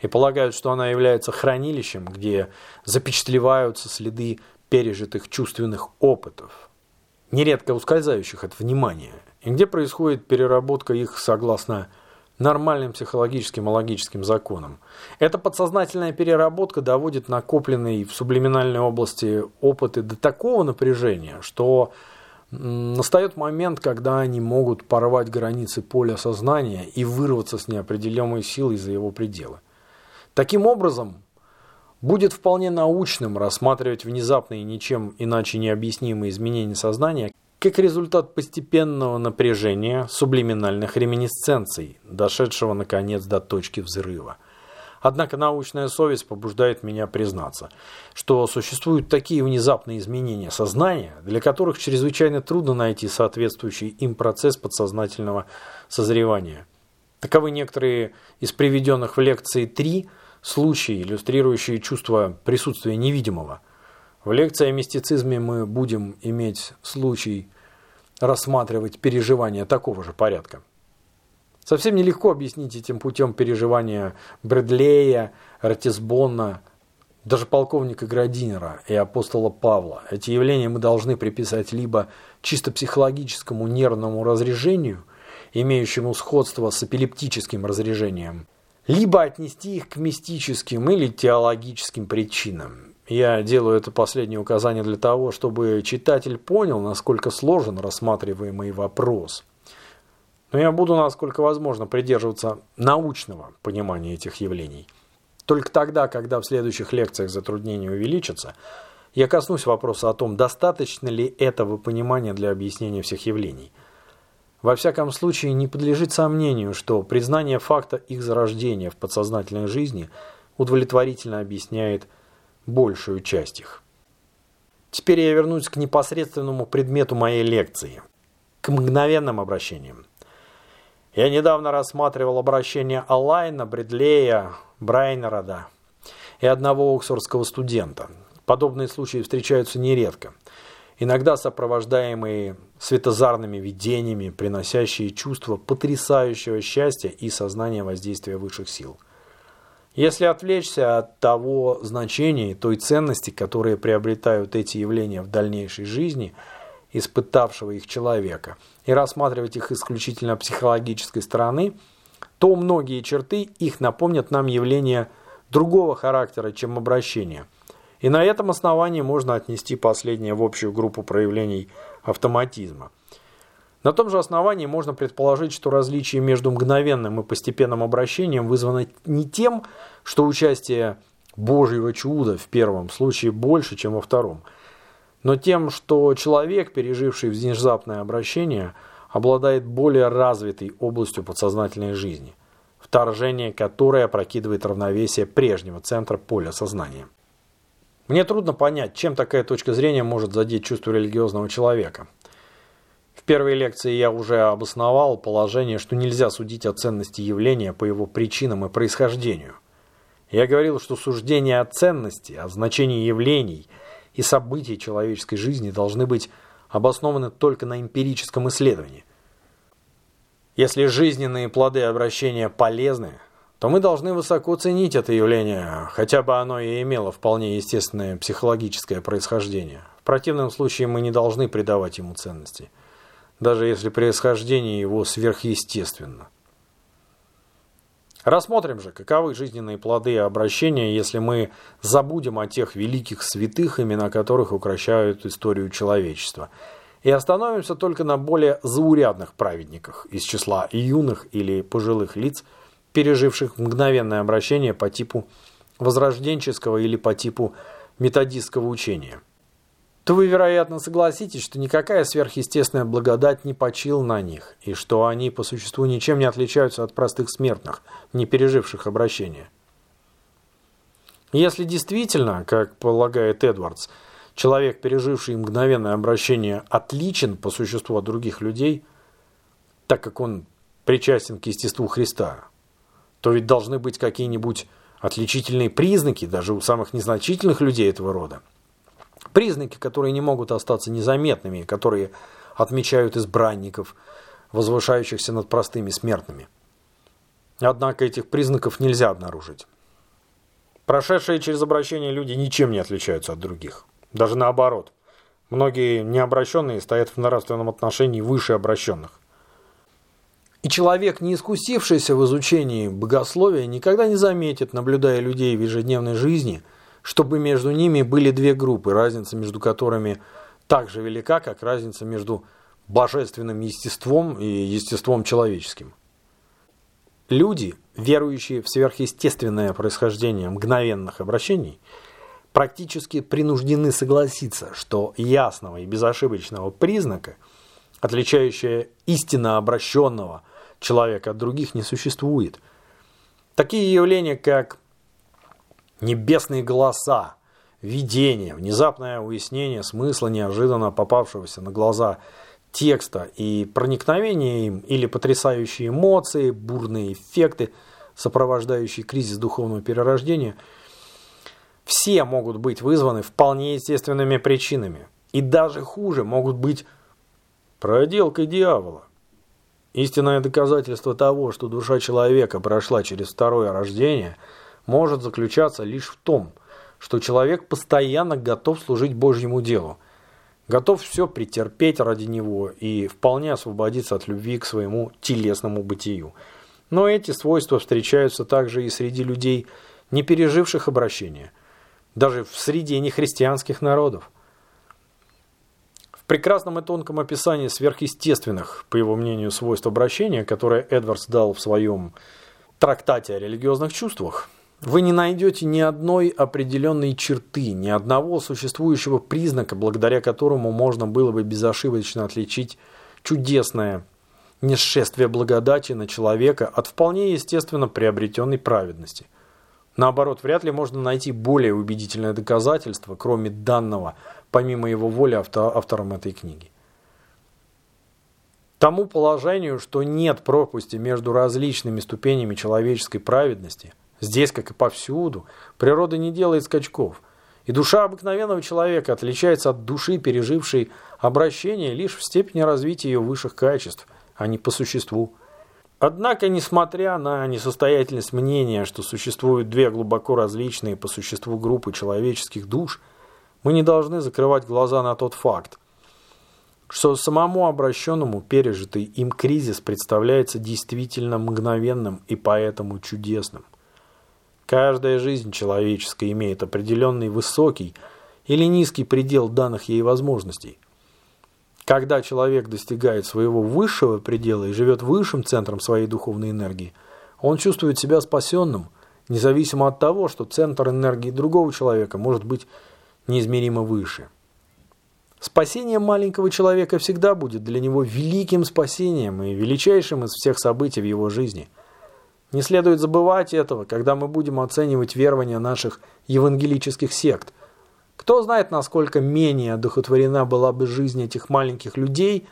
и полагают, что она является хранилищем, где запечатлеваются следы пережитых чувственных опытов, нередко ускользающих от внимания, и где происходит переработка их согласно нормальным психологическим и логическим законам. Эта подсознательная переработка доводит накопленные в сублиминальной области опыты до такого напряжения, что настает момент, когда они могут порвать границы поля сознания и вырваться с неопределенной силой за его пределы. Таким образом, будет вполне научным рассматривать внезапные ничем иначе необъяснимые изменения сознания как результат постепенного напряжения сублиминальных реминисценций, дошедшего наконец до точки взрыва. Однако научная совесть побуждает меня признаться, что существуют такие внезапные изменения сознания, для которых чрезвычайно трудно найти соответствующий им процесс подсознательного созревания. Таковы некоторые из приведенных в лекции 3 случаи, иллюстрирующие чувство присутствия невидимого – в лекции о мистицизме мы будем иметь случай рассматривать переживания такого же порядка. Совсем нелегко объяснить этим путем переживания Брэдлея, Ратисбонна, даже полковника Градинера и апостола Павла. Эти явления мы должны приписать либо чисто психологическому нервному разрежению, имеющему сходство с эпилептическим разрежением, либо отнести их к мистическим или теологическим причинам. Я делаю это последнее указание для того, чтобы читатель понял, насколько сложен рассматриваемый вопрос. Но я буду, насколько возможно, придерживаться научного понимания этих явлений. Только тогда, когда в следующих лекциях затруднения увеличатся, я коснусь вопроса о том, достаточно ли этого понимания для объяснения всех явлений. Во всяком случае, не подлежит сомнению, что признание факта их зарождения в подсознательной жизни удовлетворительно объясняет большую часть их. Теперь я вернусь к непосредственному предмету моей лекции, к мгновенным обращениям. Я недавно рассматривал обращение Алайна, Бредлея, Брайнерода и одного оксфордского студента. Подобные случаи встречаются нередко, иногда сопровождаемые светозарными видениями, приносящие чувство потрясающего счастья и сознания воздействия высших сил – если отвлечься от того значения, той ценности, которые приобретают эти явления в дальнейшей жизни испытавшего их человека, и рассматривать их исключительно психологической стороны, то многие черты их напомнят нам явления другого характера, чем обращение. И на этом основании можно отнести последнее в общую группу проявлений автоматизма. На том же основании можно предположить, что различие между мгновенным и постепенным обращением вызвано не тем, что участие Божьего чуда в первом случае больше, чем во втором, но тем, что человек, переживший внезапное обращение, обладает более развитой областью подсознательной жизни, вторжение которой опрокидывает равновесие прежнего центра поля сознания. Мне трудно понять, чем такая точка зрения может задеть чувство религиозного человека – в первой лекции я уже обосновал положение, что нельзя судить о ценности явления по его причинам и происхождению. Я говорил, что суждения о ценности, о значении явлений и событий человеческой жизни должны быть обоснованы только на эмпирическом исследовании. Если жизненные плоды обращения полезны, то мы должны высоко ценить это явление, хотя бы оно и имело вполне естественное психологическое происхождение. В противном случае мы не должны придавать ему ценности – даже если происхождение его сверхъестественно. Рассмотрим же, каковы жизненные плоды обращения, если мы забудем о тех великих святых, имена которых укращают историю человечества, и остановимся только на более заурядных праведниках из числа юных или пожилых лиц, переживших мгновенное обращение по типу возрожденческого или по типу методистского учения – то вы, вероятно, согласитесь, что никакая сверхъестественная благодать не почил на них, и что они по существу ничем не отличаются от простых смертных, не переживших обращения. Если действительно, как полагает Эдвардс, человек, переживший мгновенное обращение, отличен по существу от других людей, так как он причастен к естеству Христа, то ведь должны быть какие-нибудь отличительные признаки даже у самых незначительных людей этого рода. Признаки, которые не могут остаться незаметными, которые отмечают избранников, возвышающихся над простыми смертными. Однако этих признаков нельзя обнаружить. Прошедшие через обращение люди ничем не отличаются от других. Даже наоборот. Многие необращенные стоят в нравственном отношении выше обращенных. Человек, не искусившийся в изучении богословия, никогда не заметит, наблюдая людей в ежедневной жизни – чтобы между ними были две группы, разница между которыми так же велика, как разница между божественным естеством и естеством человеческим. Люди, верующие в сверхъестественное происхождение мгновенных обращений, практически принуждены согласиться, что ясного и безошибочного признака, отличающего истинно обращенного человека от других, не существует. Такие явления, как Небесные голоса, видение, внезапное уяснение смысла неожиданно попавшегося на глаза текста и проникновение им или потрясающие эмоции, бурные эффекты, сопровождающие кризис духовного перерождения, все могут быть вызваны вполне естественными причинами. И даже хуже могут быть проделкой дьявола. Истинное доказательство того, что душа человека прошла через второе рождение – может заключаться лишь в том, что человек постоянно готов служить Божьему делу, готов все претерпеть ради него и вполне освободиться от любви к своему телесному бытию. Но эти свойства встречаются также и среди людей, не переживших обращения, даже в среде нехристианских народов. Прекрасном и тонком описании сверхъестественных, по его мнению, свойств обращения, которое Эдвардс дал в своем трактате о религиозных чувствах, вы не найдете ни одной определенной черты, ни одного существующего признака, благодаря которому можно было бы безошибочно отличить чудесное несшествие благодати на человека от вполне естественно приобретенной праведности. Наоборот, вряд ли можно найти более убедительное доказательство, кроме данного, помимо его воли, автором этой книги. Тому положению, что нет пропасти между различными ступенями человеческой праведности – Здесь, как и повсюду, природа не делает скачков. И душа обыкновенного человека отличается от души, пережившей обращение лишь в степени развития ее высших качеств, а не по существу. Однако, несмотря на несостоятельность мнения, что существуют две глубоко различные по существу группы человеческих душ, мы не должны закрывать глаза на тот факт, что самому обращенному пережитый им кризис представляется действительно мгновенным и поэтому чудесным. Каждая жизнь человеческая имеет определенный высокий или низкий предел данных ей возможностей. Когда человек достигает своего высшего предела и живет высшим центром своей духовной энергии, он чувствует себя спасенным, независимо от того, что центр энергии другого человека может быть неизмеримо выше. Спасение маленького человека всегда будет для него великим спасением и величайшим из всех событий в его жизни. Не следует забывать этого, когда мы будем оценивать верования наших евангелических сект. Кто знает, насколько менее одухотворена была бы жизнь этих маленьких людей,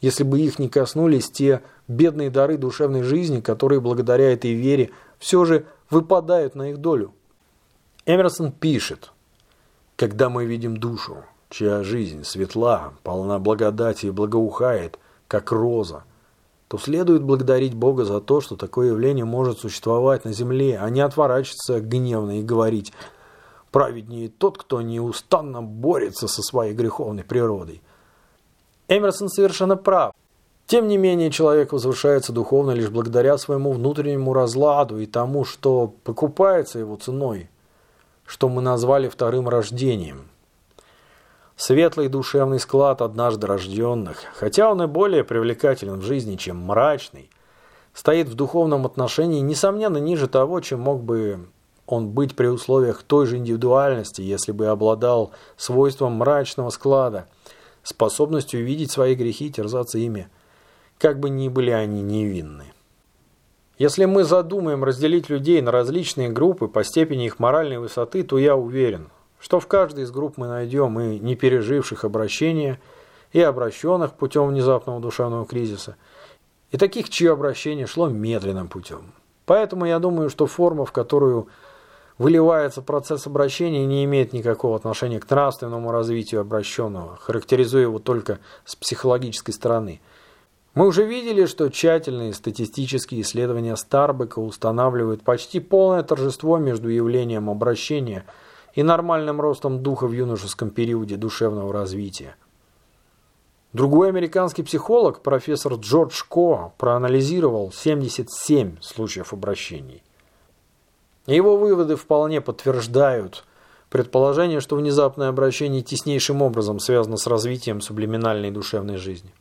если бы их не коснулись те бедные дары душевной жизни, которые благодаря этой вере все же выпадают на их долю. Эмерсон пишет, «Когда мы видим душу, чья жизнь светла, полна благодати и благоухает, как роза, то следует благодарить Бога за то, что такое явление может существовать на земле, а не отворачиваться гневно и говорить «праведнее тот, кто неустанно борется со своей греховной природой». Эмерсон совершенно прав. Тем не менее, человек возвышается духовно лишь благодаря своему внутреннему разладу и тому, что покупается его ценой, что мы назвали вторым рождением. Светлый душевный склад однажды рожденных, хотя он и более привлекателен в жизни, чем мрачный, стоит в духовном отношении, несомненно, ниже того, чем мог бы он быть при условиях той же индивидуальности, если бы обладал свойством мрачного склада, способностью видеть свои грехи и терзаться ими, как бы ни были они невинны. Если мы задумаем разделить людей на различные группы по степени их моральной высоты, то я уверен – что в каждой из групп мы найдем и не переживших обращения, и обращенных путем внезапного душевного кризиса, и таких, чье обращение шло медленным путем. Поэтому я думаю, что форма, в которую выливается процесс обращения, не имеет никакого отношения к нравственному развитию обращенного, характеризуя его только с психологической стороны. Мы уже видели, что тщательные статистические исследования Старбека устанавливают почти полное торжество между явлением обращения – и нормальным ростом духа в юношеском периоде душевного развития. Другой американский психолог, профессор Джордж Ко, проанализировал 77 случаев обращений. Его выводы вполне подтверждают предположение, что внезапное обращение теснейшим образом связано с развитием сублиминальной душевной жизни.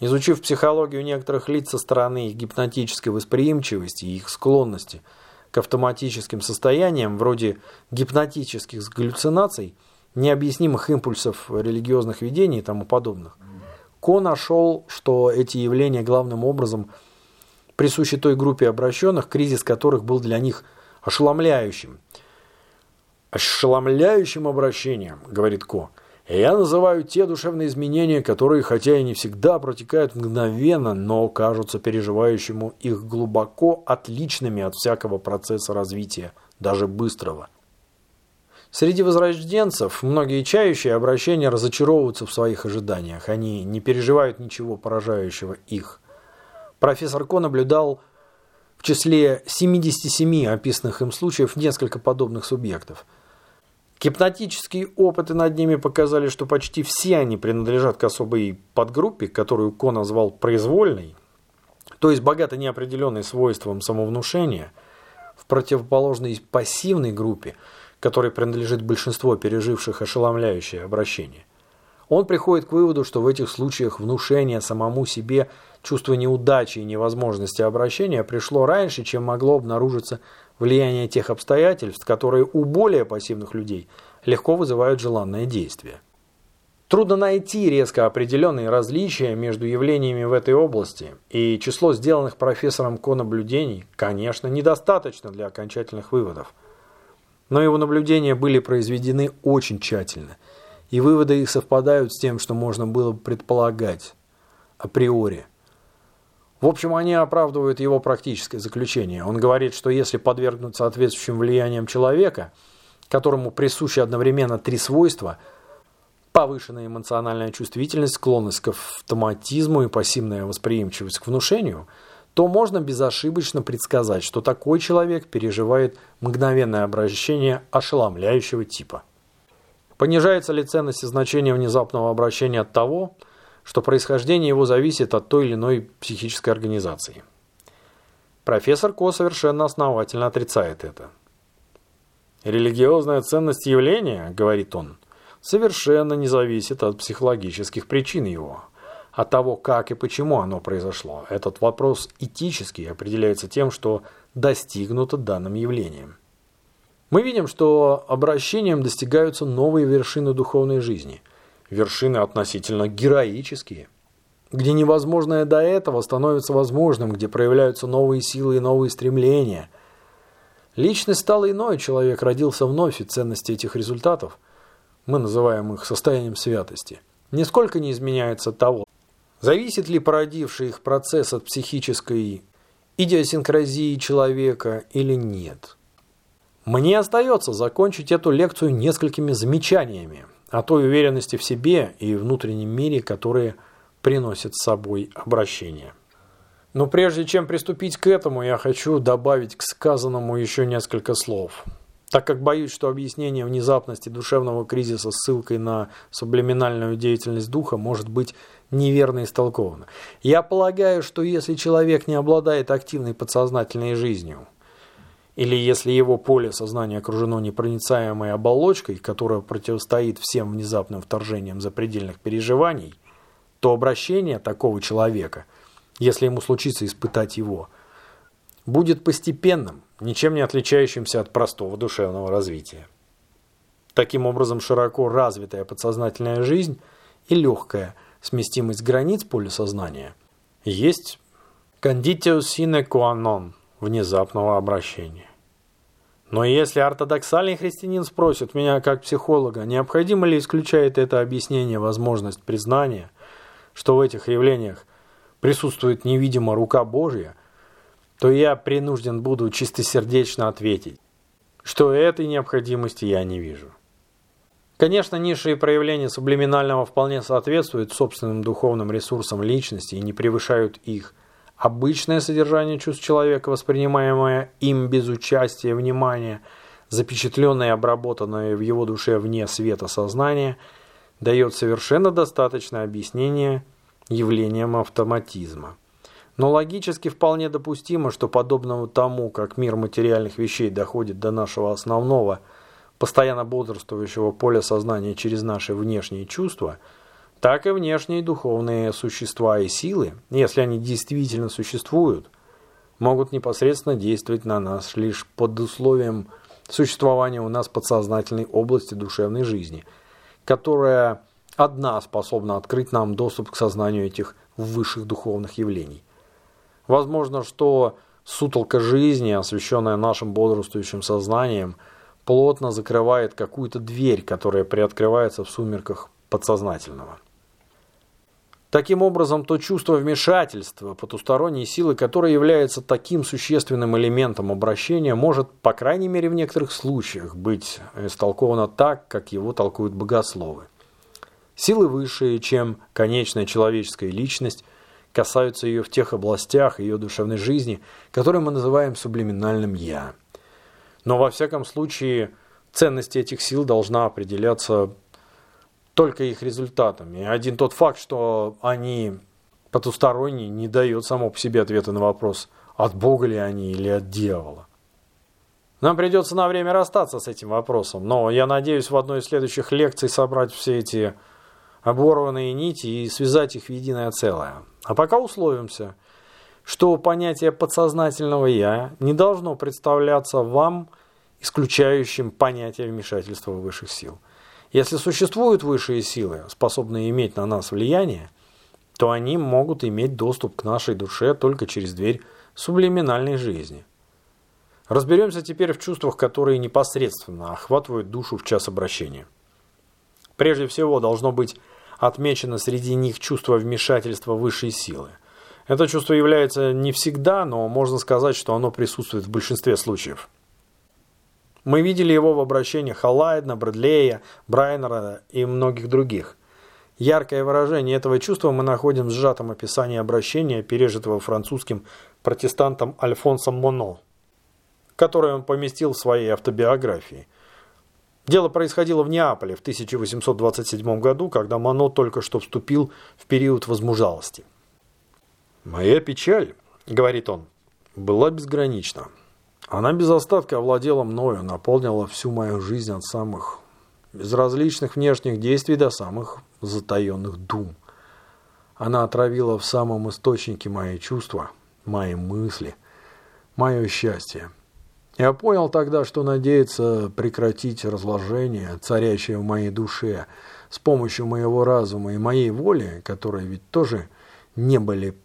Изучив психологию некоторых лиц со стороны их гипнотической восприимчивости и их склонности – к автоматическим состояниям, вроде гипнотических галлюцинаций, необъяснимых импульсов религиозных видений и тому подобных. Ко нашел, что эти явления главным образом присущи той группе обращенных, кризис которых был для них ошеломляющим. «Ошеломляющим обращением», — говорит Ко, — я называю те душевные изменения, которые, хотя и не всегда протекают мгновенно, но кажутся переживающему их глубоко отличными от всякого процесса развития, даже быстрого. Среди возрожденцев многие чающие обращения разочаровываются в своих ожиданиях. Они не переживают ничего поражающего их. Профессор Ко наблюдал в числе 77 описанных им случаев несколько подобных субъектов – Гипнотические опыты над ними показали, что почти все они принадлежат к особой подгруппе, которую Ко назвал произвольной, то есть богато неопределенной свойством самовнушения, в противоположной пассивной группе, которой принадлежит большинство переживших ошеломляющее обращение. Он приходит к выводу, что в этих случаях внушение самому себе чувство неудачи и невозможности обращения пришло раньше, чем могло обнаружиться влияние тех обстоятельств, которые у более пассивных людей легко вызывают желанное действие. Трудно найти резко определенные различия между явлениями в этой области, и число сделанных профессором Ко наблюдений, конечно, недостаточно для окончательных выводов. Но его наблюдения были произведены очень тщательно, и выводы их совпадают с тем, что можно было предполагать априори. В общем, они оправдывают его практическое заключение. Он говорит, что если подвергнуть соответствующим влияниям человека, которому присущи одновременно три свойства – повышенная эмоциональная чувствительность, склонность к автоматизму и пассивная восприимчивость к внушению, то можно безошибочно предсказать, что такой человек переживает мгновенное обращение ошеломляющего типа. Понижается ли ценность и значение внезапного обращения от того, что происхождение его зависит от той или иной психической организации. Профессор Ко совершенно основательно отрицает это. «Религиозная ценность явления, — говорит он, — совершенно не зависит от психологических причин его, от того, как и почему оно произошло. Этот вопрос этически определяется тем, что достигнуто данным явлением. Мы видим, что обращением достигаются новые вершины духовной жизни, вершины относительно героические, где невозможное до этого становится возможным, где проявляются новые силы и новые стремления. Личность стала иной, человек родился вновь, и ценности этих результатов, мы называем их состоянием святости, нисколько не изменяется того, зависит ли породивший их процесс от психической идиосинкразии человека или нет. Мне остается закончить эту лекцию несколькими замечаниями о той уверенности в себе и внутреннем мире, которые приносят с собой обращение. Но прежде чем приступить к этому, я хочу добавить к сказанному еще несколько слов. Так как боюсь, что объяснение внезапности душевного кризиса ссылкой на сублиминальную деятельность духа может быть неверно истолковано. Я полагаю, что если человек не обладает активной подсознательной жизнью, или если его поле сознания окружено непроницаемой оболочкой, которая противостоит всем внезапным вторжениям запредельных переживаний, то обращение такого человека, если ему случится испытать его, будет постепенным, ничем не отличающимся от простого душевного развития. Таким образом, широко развитая подсознательная жизнь и легкая сместимость границ поля сознания есть conditio sine qua non внезапного обращения. Но если ортодоксальный христианин спросит меня как психолога, необходимо ли исключает это объяснение возможность признания, что в этих явлениях присутствует невидимая рука Божья, то я принужден буду чистосердечно ответить, что этой необходимости я не вижу. Конечно, низшие проявления сублиминального вполне соответствуют собственным духовным ресурсам личности и не превышают их – Обычное содержание чувств человека, воспринимаемое им без участия внимания, запечатленное и обработанное в его душе вне света сознания, дает совершенно достаточное объяснение явлениям автоматизма. Но логически вполне допустимо, что подобно тому, как мир материальных вещей доходит до нашего основного, постоянно бодрствующего поля сознания через наши внешние чувства – так и внешние духовные существа и силы, если они действительно существуют, могут непосредственно действовать на нас лишь под условием существования у нас подсознательной области душевной жизни, которая одна способна открыть нам доступ к сознанию этих высших духовных явлений. Возможно, что сутолка жизни, освещенная нашим бодрствующим сознанием, плотно закрывает какую-то дверь, которая приоткрывается в сумерках подсознательного. Таким образом, то чувство вмешательства потусторонней силы, которое является таким существенным элементом обращения, может, по крайней мере в некоторых случаях, быть истолковано так, как его толкуют богословы. Силы высшие, чем конечная человеческая личность, касаются ее в тех областях ее душевной жизни, которые мы называем сублиминальным «я». Но во всяком случае ценность этих сил должна определяться только их результатами. Один тот факт, что они потусторонние, не дает само по себе ответа на вопрос, от Бога ли они или от дьявола. Нам придется на время расстаться с этим вопросом, но я надеюсь в одной из следующих лекций собрать все эти оборванные нити и связать их в единое целое. А пока условимся, что понятие подсознательного «я» не должно представляться вам исключающим понятие вмешательства высших сил. Если существуют высшие силы, способные иметь на нас влияние, то они могут иметь доступ к нашей душе только через дверь сублиминальной жизни. Разберемся теперь в чувствах, которые непосредственно охватывают душу в час обращения. Прежде всего должно быть отмечено среди них чувство вмешательства высшей силы. Это чувство является не всегда, но можно сказать, что оно присутствует в большинстве случаев. Мы видели его в обращениях Халайдна, Брэдлея, Брайнера и многих других. Яркое выражение этого чувства мы находим в сжатом описании обращения, пережитого французским протестантом Альфонсом Моно, которое он поместил в своей автобиографии. Дело происходило в Неаполе в 1827 году, когда Моно только что вступил в период возмужалости. «Моя печаль, — говорит он, — была безгранична. Она без остатка овладела мною, наполнила всю мою жизнь от самых без различных внешних действий до самых затаенных дум. Она отравила в самом источнике мои чувства, мои мысли, мое счастье. Я понял тогда, что надеяться прекратить разложение, царящее в моей душе, с помощью моего разума и моей воли, которые ведь тоже не были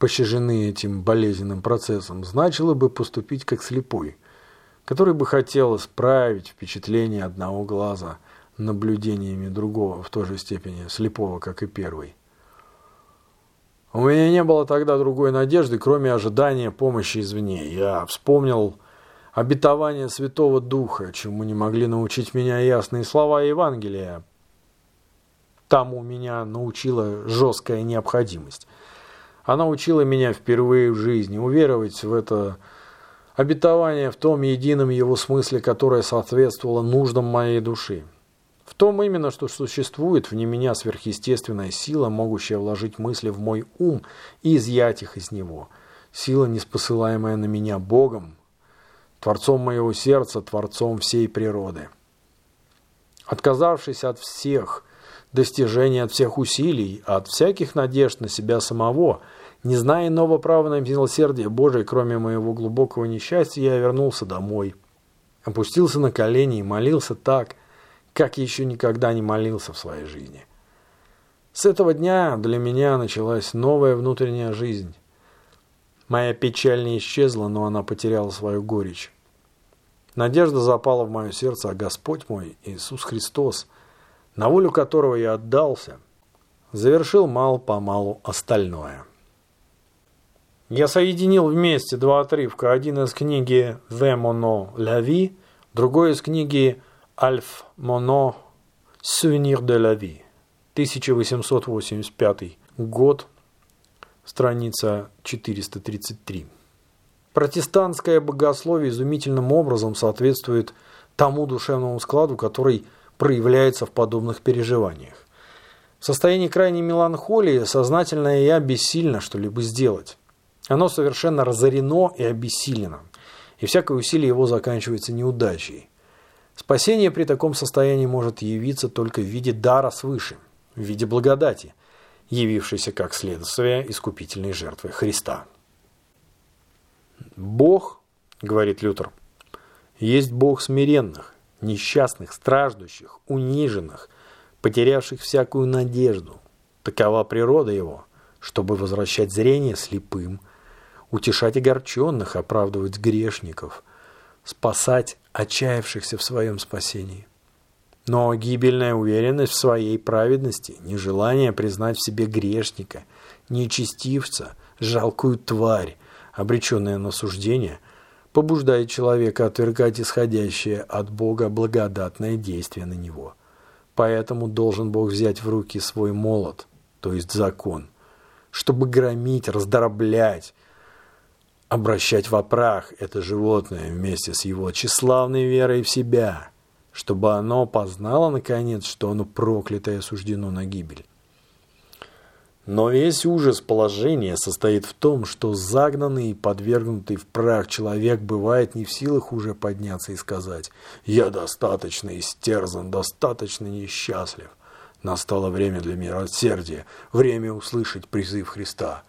пощажены этим болезненным процессом, значило бы поступить как слепой, который бы хотел исправить впечатление одного глаза наблюдениями другого в той же степени слепого, как и первый. У меня не было тогда другой надежды, кроме ожидания помощи извне. Я вспомнил обетование Святого Духа, чему не могли научить меня ясные слова Евангелия. Тому меня научила жесткая необходимость. Она учила меня впервые в жизни уверовать в это обетование в том едином его смысле, которое соответствовало нуждам моей души. В том именно, что существует вне меня сверхъестественная сила, могущая вложить мысли в мой ум и изъять их из него. Сила, неспосылаемая на меня Богом, Творцом моего сердца, Творцом всей природы. Отказавшись от всех достижений, от всех усилий, от всяких надежд на себя самого, не зная иного права на милосердие Божие, кроме моего глубокого несчастья, я вернулся домой. Опустился на колени и молился так, как еще никогда не молился в своей жизни. С этого дня для меня началась новая внутренняя жизнь. Моя печаль не исчезла, но она потеряла свою горечь. Надежда запала в мое сердце, а Господь мой, Иисус Христос, на волю которого я отдался, завершил мало-помалу остальное. Я соединил вместе два отрывка. Один из книги «The Mono la vie», другой из книги «Альф Моно de la vie», 1885 год, страница 433. Протестантское богословие изумительным образом соответствует тому душевному складу, который проявляется в подобных переживаниях. В состоянии крайней меланхолии сознательное «я» бессильно что-либо сделать. Оно совершенно разорено и обессилено, и всякое усилие его заканчивается неудачей. Спасение при таком состоянии может явиться только в виде дара свыше, в виде благодати, явившейся как следствие искупительной жертвы Христа. «Бог, — говорит Лютер, — есть Бог смиренных, несчастных, страждущих, униженных, потерявших всякую надежду. Такова природа его, чтобы возвращать зрение слепым, утешать огорченных, оправдывать грешников, спасать отчаявшихся в своем спасении. Но гибельная уверенность в своей праведности, нежелание признать в себе грешника, нечестивца, жалкую тварь, обреченная на суждение, побуждает человека отвергать исходящее от Бога благодатное действие на него. Поэтому должен Бог взять в руки свой молот, то есть закон, чтобы громить, раздроблять, обращать в прах это животное вместе с его тщеславной верой в себя, чтобы оно познало, наконец, что оно проклятое суждено на гибель. Но весь ужас положения состоит в том, что загнанный и подвергнутый в прах человек бывает не в силах уже подняться и сказать «Я достаточно истерзан, достаточно несчастлив. Настало время для милосердия, время услышать призыв Христа».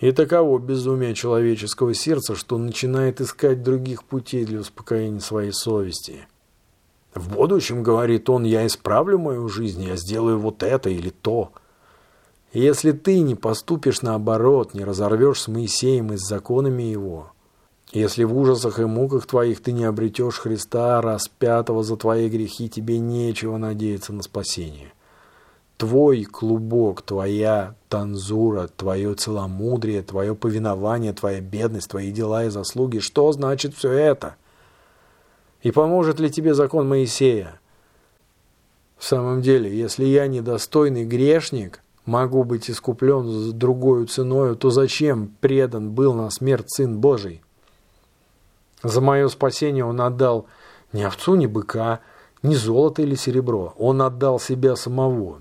И таково безумие человеческого сердца, что начинает искать других путей для успокоения своей совести. В будущем, говорит он, я исправлю мою жизнь, я сделаю вот это или то. Если ты не поступишь наоборот, не разорвешь с Моисеем и с законами его, если в ужасах и муках твоих ты не обретешь Христа, распятого за твои грехи, тебе нечего надеяться на спасение. Твой клубок, твоя танзура, твое целомудрие, твое повинование, твоя бедность, твои дела и заслуги. Что значит все это? И поможет ли тебе закон Моисея? В самом деле, если я недостойный грешник, могу быть искуплен другой ценою, то зачем предан был на смерть Сын Божий? За мое спасение Он отдал ни овцу, ни быка, ни золото или серебро. Он отдал себя самого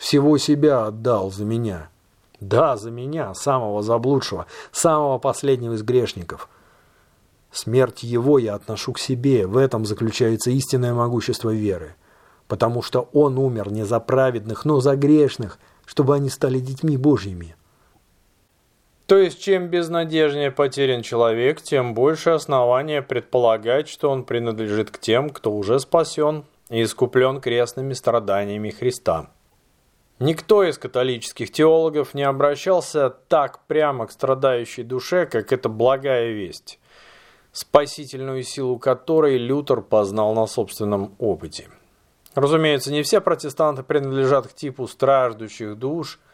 всего себя отдал за меня. Да, за меня, самого заблудшего, самого последнего из грешников. Смерть его я отношу к себе, в этом заключается истинное могущество веры. Потому что он умер не за праведных, но за грешных, чтобы они стали детьми Божьими. То есть, чем безнадежнее потерян человек, тем больше основания предполагать, что он принадлежит к тем, кто уже спасен и искуплен крестными страданиями Христа. Никто из католических теологов не обращался так прямо к страдающей душе, как эта благая весть, спасительную силу которой Лютер познал на собственном опыте. Разумеется, не все протестанты принадлежат к типу страждущих душ –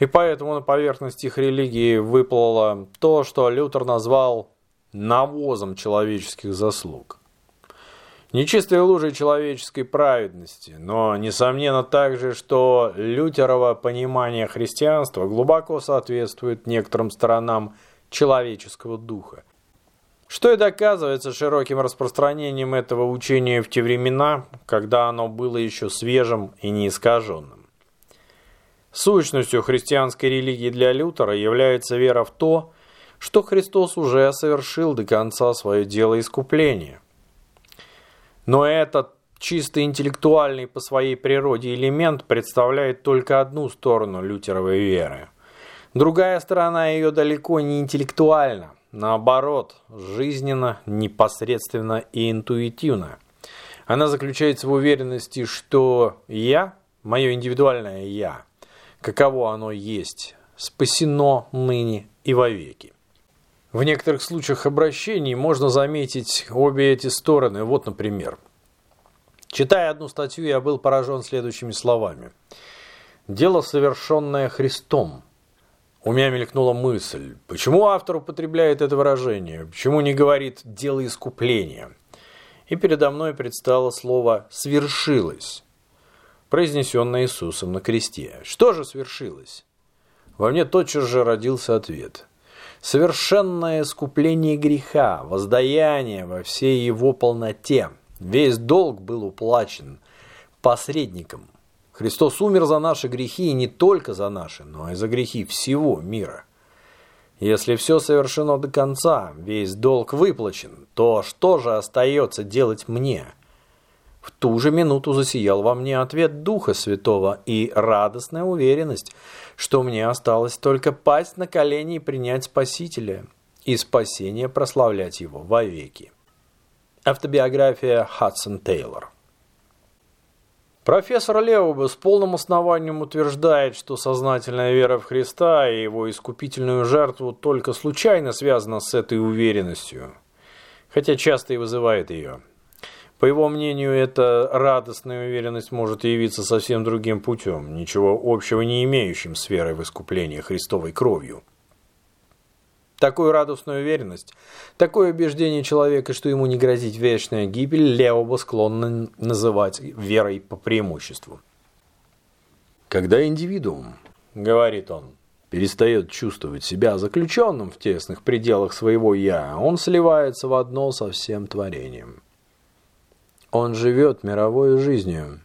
и поэтому на поверхность их религии выплыло то, что Лютер назвал навозом человеческих заслуг. Нечистой лужей человеческой праведности, но несомненно также, что лютерово понимание христианства глубоко соответствует некоторым сторонам человеческого духа. Что и доказывается широким распространением этого учения в те времена, когда оно было еще свежим и неискаженным. Сущностью христианской религии для Лютера является вера в то, что Христос уже совершил до конца свое дело искупления. Но этот чисто интеллектуальный по своей природе элемент представляет только одну сторону лютеровой веры. Другая сторона ее далеко не интеллектуальна, наоборот, жизненно, непосредственно и интуитивно. Она заключается в уверенности, что «я», мое индивидуальное «я», каково оно есть, спасено ныне и вовеки. В некоторых случаях обращений можно заметить обе эти стороны. Вот, например, читая одну статью, я был поражен следующими словами. «Дело, совершенное Христом». У меня мелькнула мысль, почему автор употребляет это выражение, почему не говорит «дело искупления». И передо мной предстало слово «свершилось» произнесенное Иисусом на кресте. Что же свершилось? Во мне тотчас же родился ответ. Совершенное искупление греха, воздаяние во всей его полноте. Весь долг был уплачен посредником. Христос умер за наши грехи и не только за наши, но и за грехи всего мира. Если все совершено до конца, весь долг выплачен, то что же остается делать мне – в ту же минуту засиял во мне ответ Духа Святого и радостная уверенность, что мне осталось только пасть на колени и принять Спасителя, и спасение прославлять Его вовеки. Автобиография Хадсон Тейлор Профессор Леуба с полным основанием утверждает, что сознательная вера в Христа и его искупительную жертву только случайно связана с этой уверенностью, хотя часто и вызывает ее. По его мнению, эта радостная уверенность может явиться совсем другим путем, ничего общего не имеющим с верой в искупление Христовой кровью. Такую радостную уверенность, такое убеждение человека, что ему не грозит вечная гибель, Леоба склонны называть верой по преимуществу. Когда индивидуум, говорит он, перестает чувствовать себя заключенным в тесных пределах своего «я», он сливается в одно со всем творением. Он живет мировой жизнью.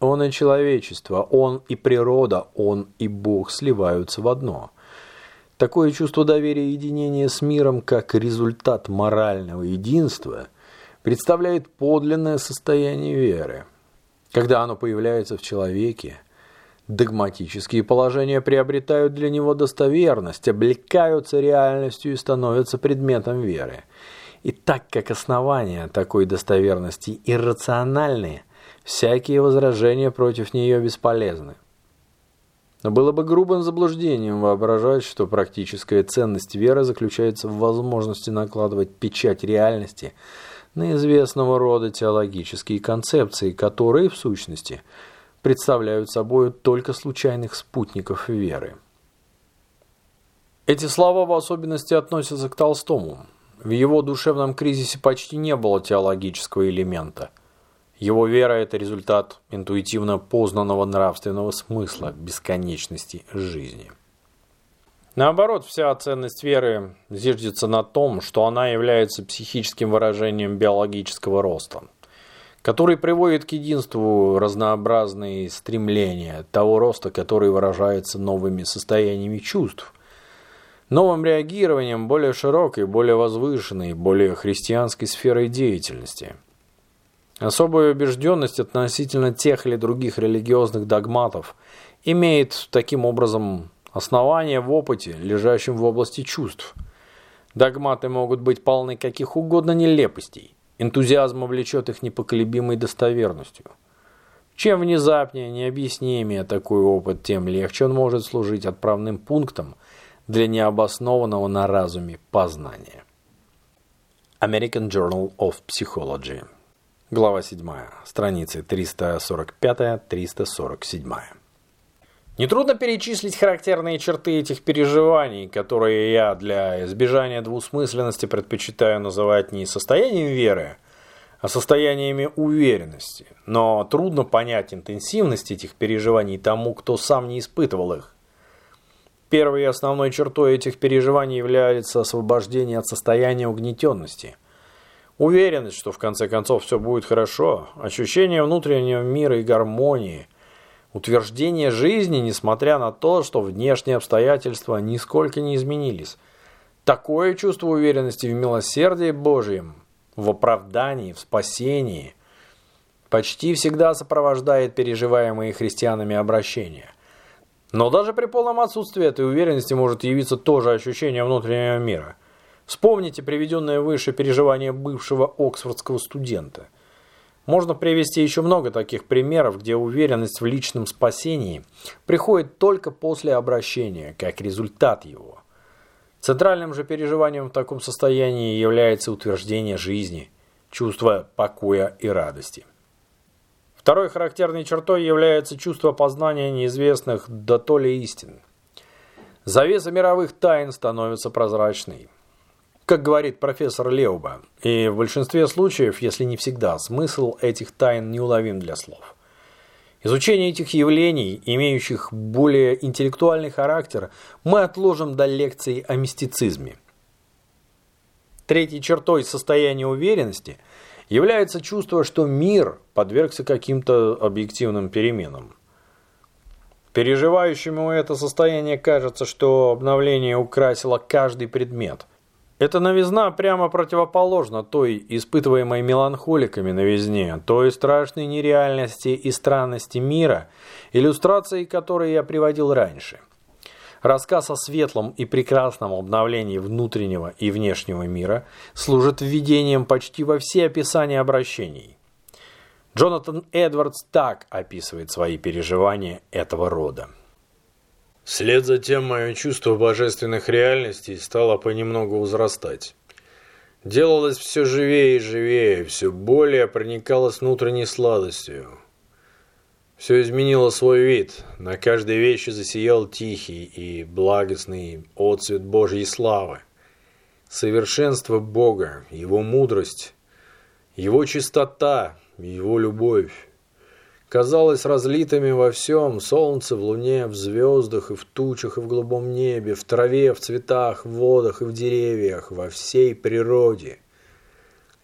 Он и человечество, он и природа, он и Бог сливаются в одно. Такое чувство доверия и единения с миром, как результат морального единства, представляет подлинное состояние веры. Когда оно появляется в человеке, догматические положения приобретают для него достоверность, облекаются реальностью и становятся предметом веры. И так как основания такой достоверности иррациональные, всякие возражения против нее бесполезны. Но было бы грубым заблуждением воображать, что практическая ценность веры заключается в возможности накладывать печать реальности на известного рода теологические концепции, которые, в сущности, представляют собой только случайных спутников веры. Эти слова в особенности относятся к Толстому – в его душевном кризисе почти не было теологического элемента. Его вера – это результат интуитивно познанного нравственного смысла бесконечности жизни. Наоборот, вся ценность веры зиждется на том, что она является психическим выражением биологического роста, который приводит к единству разнообразные стремления того роста, который выражается новыми состояниями чувств, новым реагированием более широкой, более возвышенной, более христианской сферой деятельности. Особую убежденность относительно тех или других религиозных догматов имеет таким образом основание в опыте, лежащем в области чувств. Догматы могут быть полны каких угодно нелепостей. Энтузиазм влечет их непоколебимой достоверностью. Чем внезапнее, необъяснимее такой опыт, тем легче он может служить отправным пунктом для необоснованного на разуме познания. American Journal of Psychology. Глава 7. Страницы 345-347. Нетрудно перечислить характерные черты этих переживаний, которые я для избежания двусмысленности предпочитаю называть не состоянием веры, а состояниями уверенности. Но трудно понять интенсивность этих переживаний тому, кто сам не испытывал их. Первой и основной чертой этих переживаний является освобождение от состояния угнетенности. Уверенность, что в конце концов все будет хорошо, ощущение внутреннего мира и гармонии, утверждение жизни, несмотря на то, что внешние обстоятельства нисколько не изменились. Такое чувство уверенности в милосердии Божьем, в оправдании, в спасении почти всегда сопровождает переживаемые христианами обращения. Но даже при полном отсутствии этой уверенности может явиться тоже ощущение внутреннего мира. Вспомните приведенное выше переживание бывшего оксфордского студента. Можно привести еще много таких примеров, где уверенность в личном спасении приходит только после обращения, как результат его. Центральным же переживанием в таком состоянии является утверждение жизни, чувство покоя и радости. Второй характерной чертой является чувство познания неизвестных до то ли истин. Завеса мировых тайн становится прозрачной. Как говорит профессор Леуба, и в большинстве случаев, если не всегда, смысл этих тайн неуловим для слов. Изучение этих явлений, имеющих более интеллектуальный характер, мы отложим до лекций о мистицизме. Третьей чертой состояния уверенности – является чувство, что мир подвергся каким-то объективным переменам. Переживающему это состояние кажется, что обновление украсило каждый предмет. Эта новизна прямо противоположна той испытываемой меланхоликами новизне, той страшной нереальности и странности мира, иллюстрацией которой я приводил раньше. Рассказ о светлом и прекрасном обновлении внутреннего и внешнего мира служит введением почти во все описания обращений. Джонатан Эдвардс так описывает свои переживания этого рода. Вслед за тем мое чувство божественных реальностей стало понемногу возрастать. Делалось все живее и живее, все более проникалось внутренней сладостью. Все изменило свой вид. На каждой вещи засиял тихий и благостный отцвет Божьей славы. Совершенство Бога, Его мудрость, Его чистота, Его любовь. Казалось разлитыми во всем, солнце, в луне, в звездах и в тучах и в голубом небе, в траве, в цветах, в водах и в деревьях, во всей природе –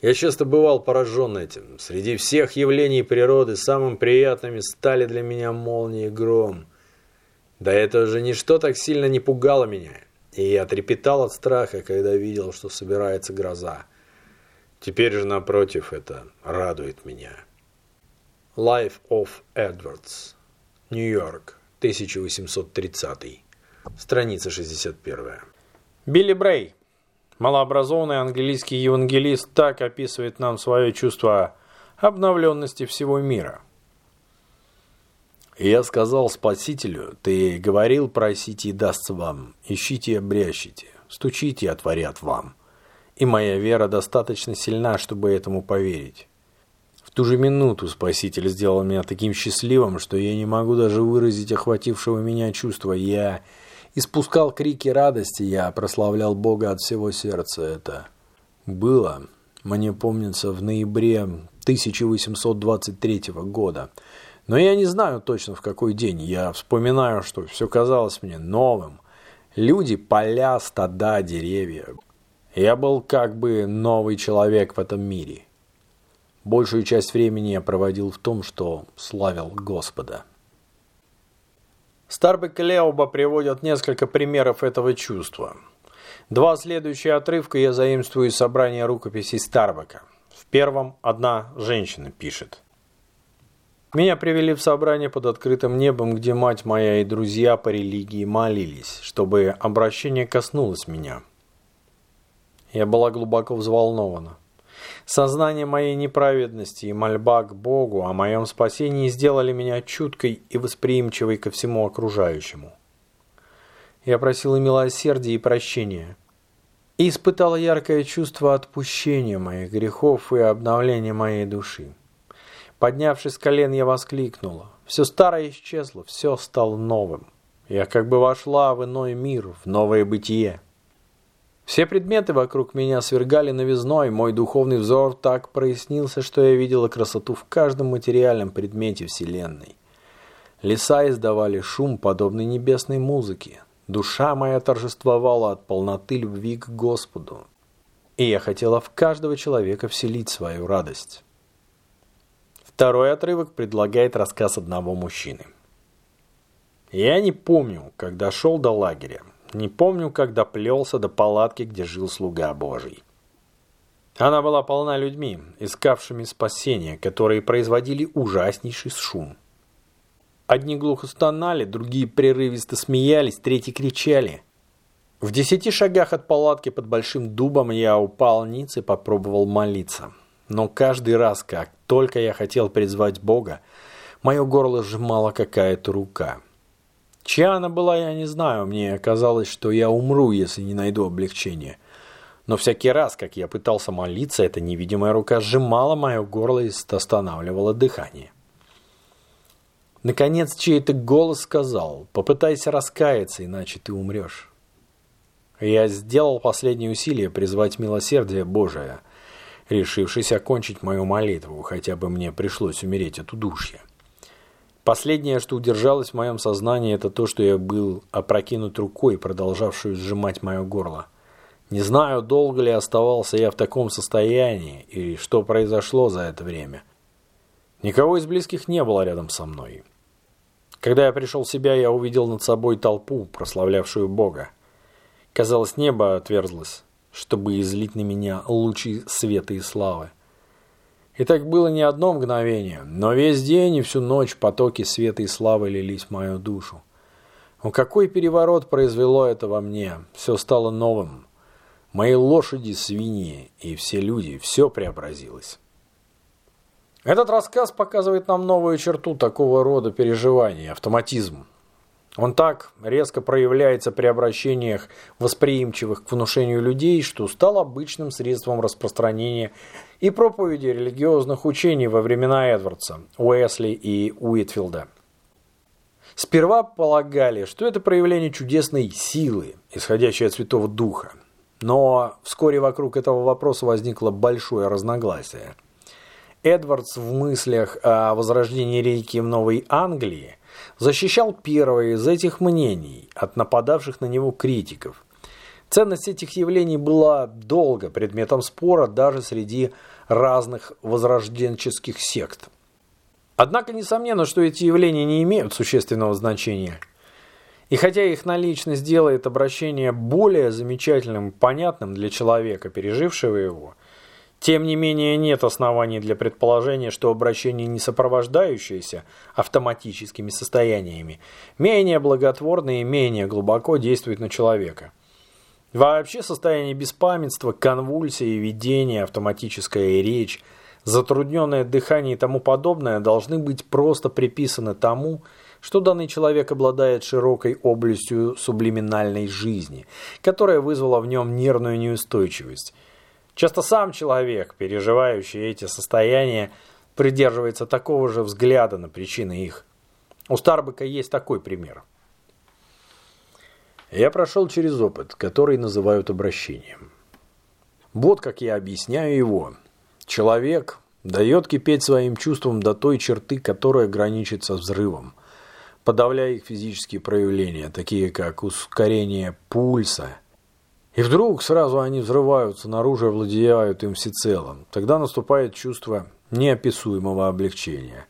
я часто бывал поражен этим. Среди всех явлений природы самым приятными стали для меня молнии и гром. Да это же ничто так сильно не пугало меня. И я трепетал от страха, когда видел, что собирается гроза. Теперь же, напротив, это радует меня. Life of Edwards. Нью-Йорк, 1830. Страница 61. Билли Брей. Малообразованный английский евангелист так описывает нам свое чувство обновленности всего мира. «Я сказал Спасителю, ты говорил, просите и дастся вам, ищите и обрящите, стучите и отворят вам. И моя вера достаточно сильна, чтобы этому поверить». В ту же минуту Спаситель сделал меня таким счастливым, что я не могу даже выразить охватившего меня чувства. Я испускал крики радости, я прославлял Бога от всего сердца. Это было, мне помнится, в ноябре 1823 года. Но я не знаю точно в какой день. Я вспоминаю, что все казалось мне новым. Люди, поля, стада, деревья. Я был как бы новый человек в этом мире. Большую часть времени я проводил в том, что славил Господа. Старбек и Леоба приводят несколько примеров этого чувства. Два следующие отрывка я заимствую из собрания рукописей Старбака. В первом одна женщина пишет. Меня привели в собрание под открытым небом, где мать моя и друзья по религии молились, чтобы обращение коснулось меня. Я была глубоко взволнована. Сознание моей неправедности и мольба к Богу о моем спасении сделали меня чуткой и восприимчивой ко всему окружающему. Я просила милосердия и прощения. И испытала яркое чувство отпущения моих грехов и обновления моей души. Поднявшись с колен, я воскликнула. Все старое исчезло, все стало новым. Я как бы вошла в иной мир, в новое бытие. Все предметы вокруг меня свергали новизной, мой духовный взор так прояснился, что я видела красоту в каждом материальном предмете Вселенной. Леса издавали шум, подобный небесной музыке. Душа моя торжествовала от полноты любви к Господу. И я хотела в каждого человека вселить свою радость. Второй отрывок предлагает рассказ одного мужчины. Я не помню, когда шел до лагеря. Не помню, когда плелся до палатки, где жил слуга Божий. Она была полна людьми, искавшими спасения, которые производили ужаснейший шум. Одни глухо стонали, другие прерывисто смеялись, третьи кричали. В десяти шагах от палатки под большим дубом я упал ниц и попробовал молиться. Но каждый раз, как только я хотел призвать Бога, мое горло сжимала какая-то рука. Чья она была, я не знаю. Мне казалось, что я умру, если не найду облегчения. Но всякий раз, как я пытался молиться, эта невидимая рука сжимала мое горло и останавливала дыхание. Наконец чей-то голос сказал, попытайся раскаяться, иначе ты умрешь. Я сделал последнее усилие призвать милосердие Божие – решившись окончить мою молитву, хотя бы мне пришлось умереть от удушья. Последнее, что удержалось в моем сознании, это то, что я был опрокинут рукой, продолжавшую сжимать мое горло. Не знаю, долго ли оставался я в таком состоянии и что произошло за это время. Никого из близких не было рядом со мной. Когда я пришел в себя, я увидел над собой толпу, прославлявшую Бога. Казалось, небо отверзлось чтобы излить на меня лучи света и славы. И так было не одно мгновение, но весь день и всю ночь потоки света и славы лились в мою душу. Но какой переворот произвело это во мне? Все стало новым. Мои лошади, свиньи и все люди, все преобразилось. Этот рассказ показывает нам новую черту такого рода переживаний – автоматизм. Он так резко проявляется при обращениях восприимчивых к внушению людей, что стал обычным средством распространения и проповеди религиозных учений во времена Эдвардса, Уэсли и Уитфилда. Сперва полагали, что это проявление чудесной силы, исходящей от Святого Духа. Но вскоре вокруг этого вопроса возникло большое разногласие. Эдвардс в мыслях о возрождении религии в Новой Англии – защищал первое из этих мнений от нападавших на него критиков. Ценность этих явлений была долго предметом спора даже среди разных возрожденческих сект. Однако несомненно, что эти явления не имеют существенного значения. И хотя их наличность делает обращение более замечательным и понятным для человека, пережившего его – тем не менее, нет оснований для предположения, что обращение, не сопровождающееся автоматическими состояниями, менее благотворно и менее глубоко действует на человека. Вообще состояние беспамятства, конвульсии, видение, автоматическая речь, затрудненное дыхание и тому подобное должны быть просто приписаны тому, что данный человек обладает широкой областью сублиминальной жизни, которая вызвала в нем нервную неустойчивость – Часто сам человек, переживающий эти состояния, придерживается такого же взгляда на причины их. У Старбека есть такой пример. Я прошел через опыт, который называют обращением. Вот как я объясняю его. Человек дает кипеть своим чувствам до той черты, которая граничит со взрывом, подавляя их физические проявления, такие как ускорение пульса – и вдруг сразу они взрываются наружу и владеют им всецело. Тогда наступает чувство неописуемого облегчения.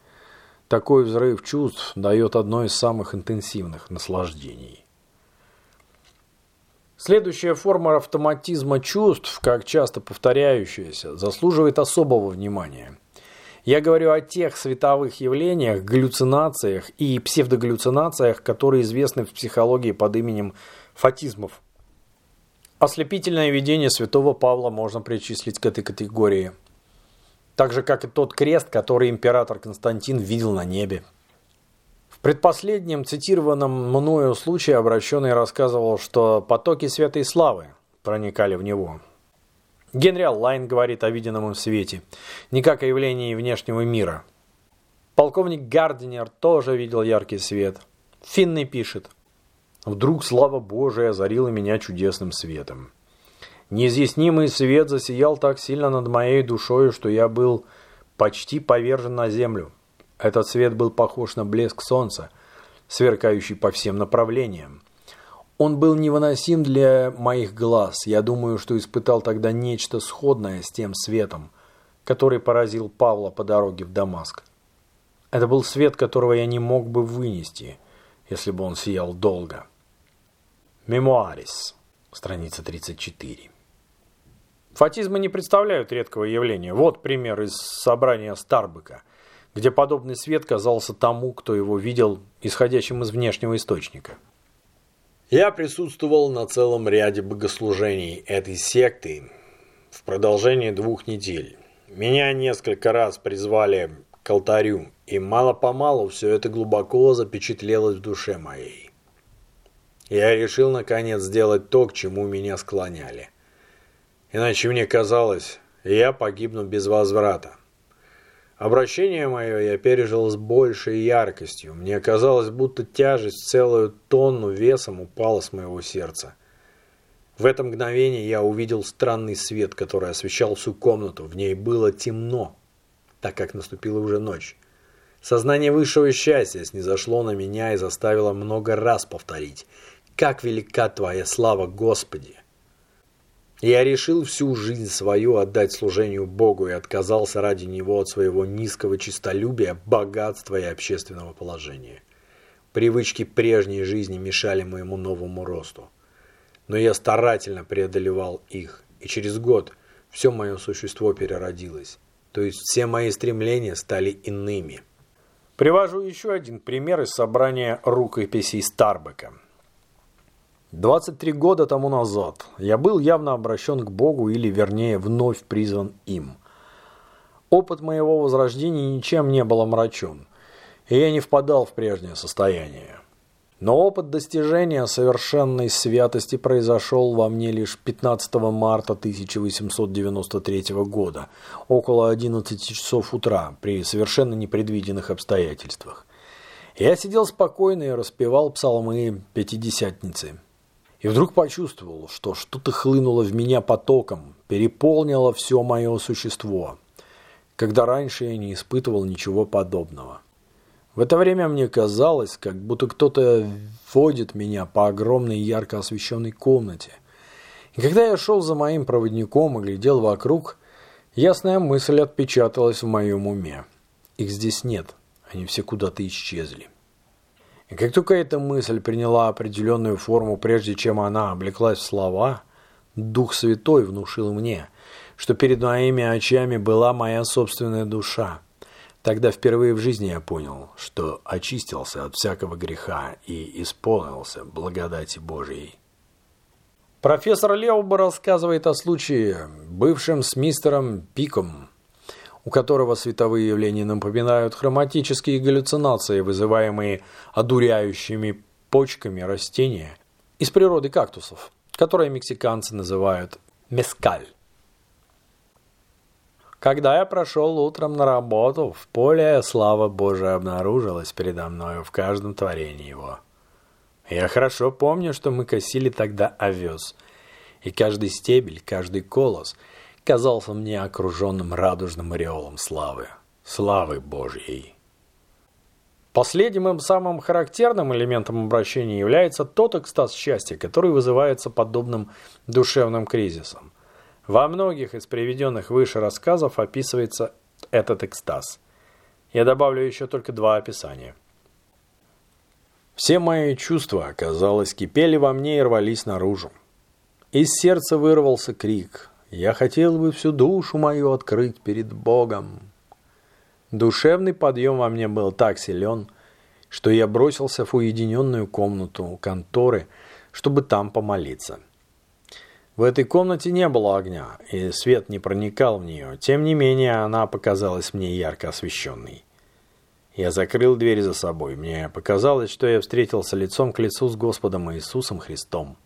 Такой взрыв чувств дает одно из самых интенсивных наслаждений. Следующая форма автоматизма чувств, как часто повторяющаяся, заслуживает особого внимания. Я говорю о тех световых явлениях, галлюцинациях и псевдогаллюцинациях, которые известны в психологии под именем фатизмов. Ослепительное видение святого Павла можно причислить к этой категории. Так же, как и тот крест, который император Константин видел на небе предпоследнем цитированном мною случае обращенный рассказывал, что потоки святой славы проникали в него. Генри Аллайн говорит о виденном им свете, не как о явлении внешнего мира. Полковник Гардинер тоже видел яркий свет. Финный пишет. Вдруг слава Божия озарила меня чудесным светом. Неизъяснимый свет засиял так сильно над моей душой, что я был почти повержен на землю. Этот свет был похож на блеск солнца, сверкающий по всем направлениям. Он был невыносим для моих глаз. Я думаю, что испытал тогда нечто сходное с тем светом, который поразил Павла по дороге в Дамаск. Это был свет, которого я не мог бы вынести, если бы он сиял долго. Мемуарис, страница 34. Фатизмы не представляют редкого явления. Вот пример из собрания Старбека – где подобный свет казался тому, кто его видел, исходящим из внешнего источника. Я присутствовал на целом ряде богослужений этой секты в продолжении двух недель. Меня несколько раз призвали к алтарю, и мало-помалу все это глубоко запечатлелось в душе моей. Я решил, наконец, сделать то, к чему меня склоняли. Иначе мне казалось, я погибну без возврата. Обращение мое я пережил с большей яркостью. Мне казалось, будто тяжесть целую тонну весом упала с моего сердца. В это мгновение я увидел странный свет, который освещал всю комнату. В ней было темно, так как наступила уже ночь. Сознание высшего счастья снизошло на меня и заставило много раз повторить. «Как велика Твоя слава, Господи!» Я решил всю жизнь свою отдать служению Богу и отказался ради Него от своего низкого честолюбия, богатства и общественного положения. Привычки прежней жизни мешали моему новому росту. Но я старательно преодолевал их, и через год все мое существо переродилось, то есть все мои стремления стали иными. Привожу еще один пример из собрания рукописей Старбека. 23 года тому назад я был явно обращен к Богу или, вернее, вновь призван им. Опыт моего возрождения ничем не был омрачен, и я не впадал в прежнее состояние. Но опыт достижения совершенной святости произошел во мне лишь 15 марта 1893 года, около 11 часов утра, при совершенно непредвиденных обстоятельствах. Я сидел спокойно и распевал псалмы Пятидесятницы. И вдруг почувствовал, что что-то хлынуло в меня потоком, переполнило все мое существо, когда раньше я не испытывал ничего подобного. В это время мне казалось, как будто кто-то водит меня по огромной ярко освещенной комнате. И когда я шел за моим проводником и глядел вокруг, ясная мысль отпечаталась в моем уме. Их здесь нет, они все куда-то исчезли. И как только эта мысль приняла определенную форму, прежде чем она облеклась в слова, Дух Святой внушил мне, что перед моими очами была моя собственная душа. Тогда впервые в жизни я понял, что очистился от всякого греха и исполнился благодати Божьей. Профессор Леуба рассказывает о случае, бывшем с мистером Пиком, у которого световые явления напоминают хроматические галлюцинации, вызываемые одуряющими почками растения из природы кактусов, которые мексиканцы называют мескаль. Когда я прошел утром на работу, в поле слава Божия обнаружилась передо мною в каждом творении его. Я хорошо помню, что мы косили тогда овес, и каждый стебель, каждый колос – казался мне окруженным радужным ореолом славы. Славы Божьей. Последним и самым характерным элементом обращения является тот экстаз счастья, который вызывается подобным душевным кризисом. Во многих из приведенных выше рассказов описывается этот экстаз. Я добавлю еще только два описания. Все мои чувства, казалось, кипели во мне и рвались наружу. Из сердца вырвался крик. Я хотел бы всю душу мою открыть перед Богом. Душевный подъем во мне был так силен, что я бросился в уединенную комнату конторы, чтобы там помолиться. В этой комнате не было огня, и свет не проникал в нее. Тем не менее, она показалась мне ярко освещенной. Я закрыл дверь за собой. Мне показалось, что я встретился лицом к лицу с Господом Иисусом Христом.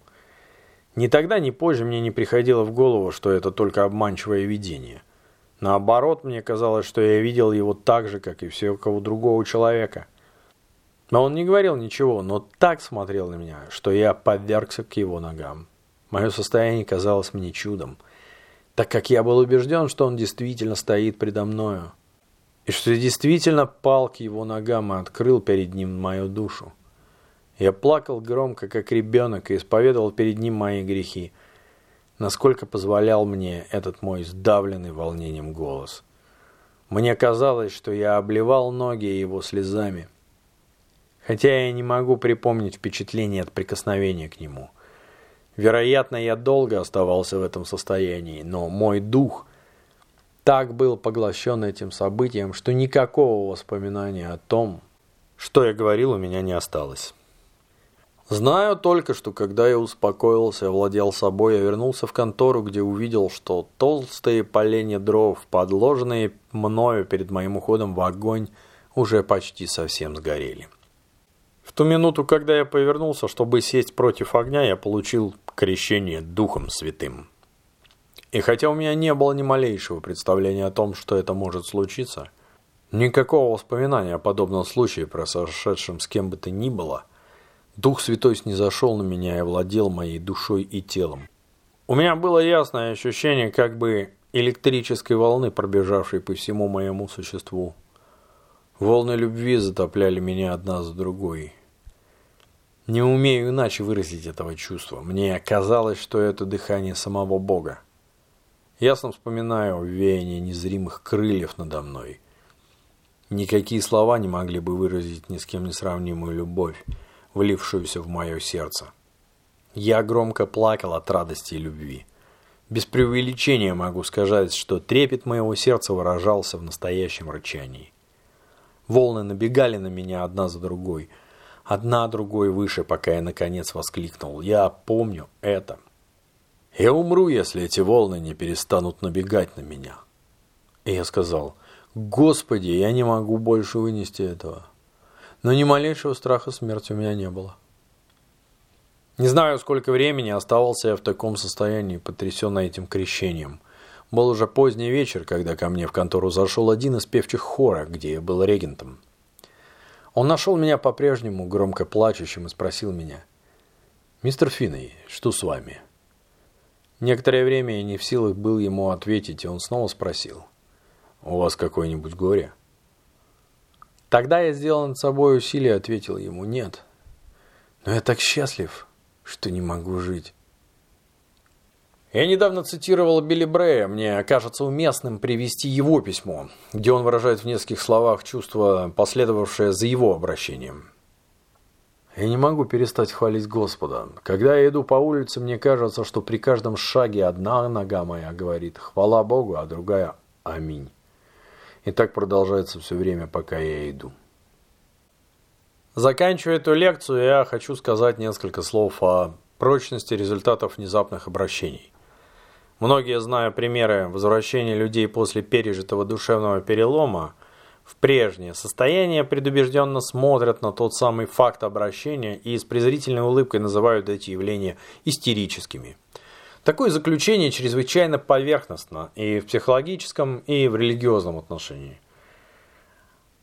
Ни тогда, ни позже мне не приходило в голову, что это только обманчивое видение. Наоборот, мне казалось, что я видел его так же, как и всякого другого человека. Но он не говорил ничего, но так смотрел на меня, что я подвергся к его ногам. Мое состояние казалось мне чудом, так как я был убежден, что он действительно стоит предо мною, и что я действительно пал к его ногам и открыл перед ним мою душу. Я плакал громко, как ребенок, и исповедовал перед ним мои грехи, насколько позволял мне этот мой сдавленный волнением голос. Мне казалось, что я обливал ноги его слезами, хотя я не могу припомнить впечатление от прикосновения к нему – Вероятно, я долго оставался в этом состоянии, но мой дух так был поглощен этим событием, что никакого воспоминания о том, что я говорил, у меня не осталось. Знаю только, что когда я успокоился и владел собой, я вернулся в контору, где увидел, что толстые поленья дров, подложенные мною перед моим уходом в огонь, уже почти совсем сгорели. В ту минуту, когда я повернулся, чтобы сесть против огня, я получил крещение Духом Святым. И хотя у меня не было ни малейшего представления о том, что это может случиться, никакого воспоминания о подобном случае, произошедшем с кем бы то ни было, Дух Святой снизошел на меня и владел моей душой и телом. У меня было ясное ощущение как бы электрической волны, пробежавшей по всему моему существу. Волны любви затопляли меня одна за другой. Не умею иначе выразить этого чувства. Мне казалось, что это дыхание самого Бога. Ясно вспоминаю веяние незримых крыльев надо мной. Никакие слова не могли бы выразить ни с кем не сравнимую любовь, влившуюся в мое сердце. Я громко плакал от радости и любви. Без преувеличения могу сказать, что трепет моего сердца выражался в настоящем рычании. Волны набегали на меня одна за другой – одна другой выше, пока я наконец воскликнул. Я помню это. Я умру, если эти волны не перестанут набегать на меня. И я сказал, Господи, я не могу больше вынести этого. Но ни малейшего страха смерти у меня не было. Не знаю, сколько времени оставался я в таком состоянии, потрясенный этим крещением. Был уже поздний вечер, когда ко мне в контору зашел один из певчих хора, где я был регентом. Он нашел меня по-прежнему громко плачущим и спросил меня. «Мистер Финней, что с вами?» Некоторое время я не в силах был ему ответить, и он снова спросил. «У вас какое-нибудь горе?» Тогда я сделал над собой усилие и ответил ему «нет». «Но я так счастлив, что не могу жить». Я недавно цитировал Билли Брея, мне кажется уместным привести его письмо, где он выражает в нескольких словах чувство, последовавшее за его обращением. Я не могу перестать хвалить Господа. Когда я иду по улице, мне кажется, что при каждом шаге одна нога моя говорит «Хвала Богу», а другая «Аминь». И так продолжается все время, пока я иду. Заканчивая эту лекцию, я хочу сказать несколько слов о прочности результатов внезапных обращений. Многие, зная примеры возвращения людей после пережитого душевного перелома в прежнее состояние, предубежденно смотрят на тот самый факт обращения и с презрительной улыбкой называют эти явления истерическими. Такое заключение чрезвычайно поверхностно и в психологическом, и в религиозном отношении.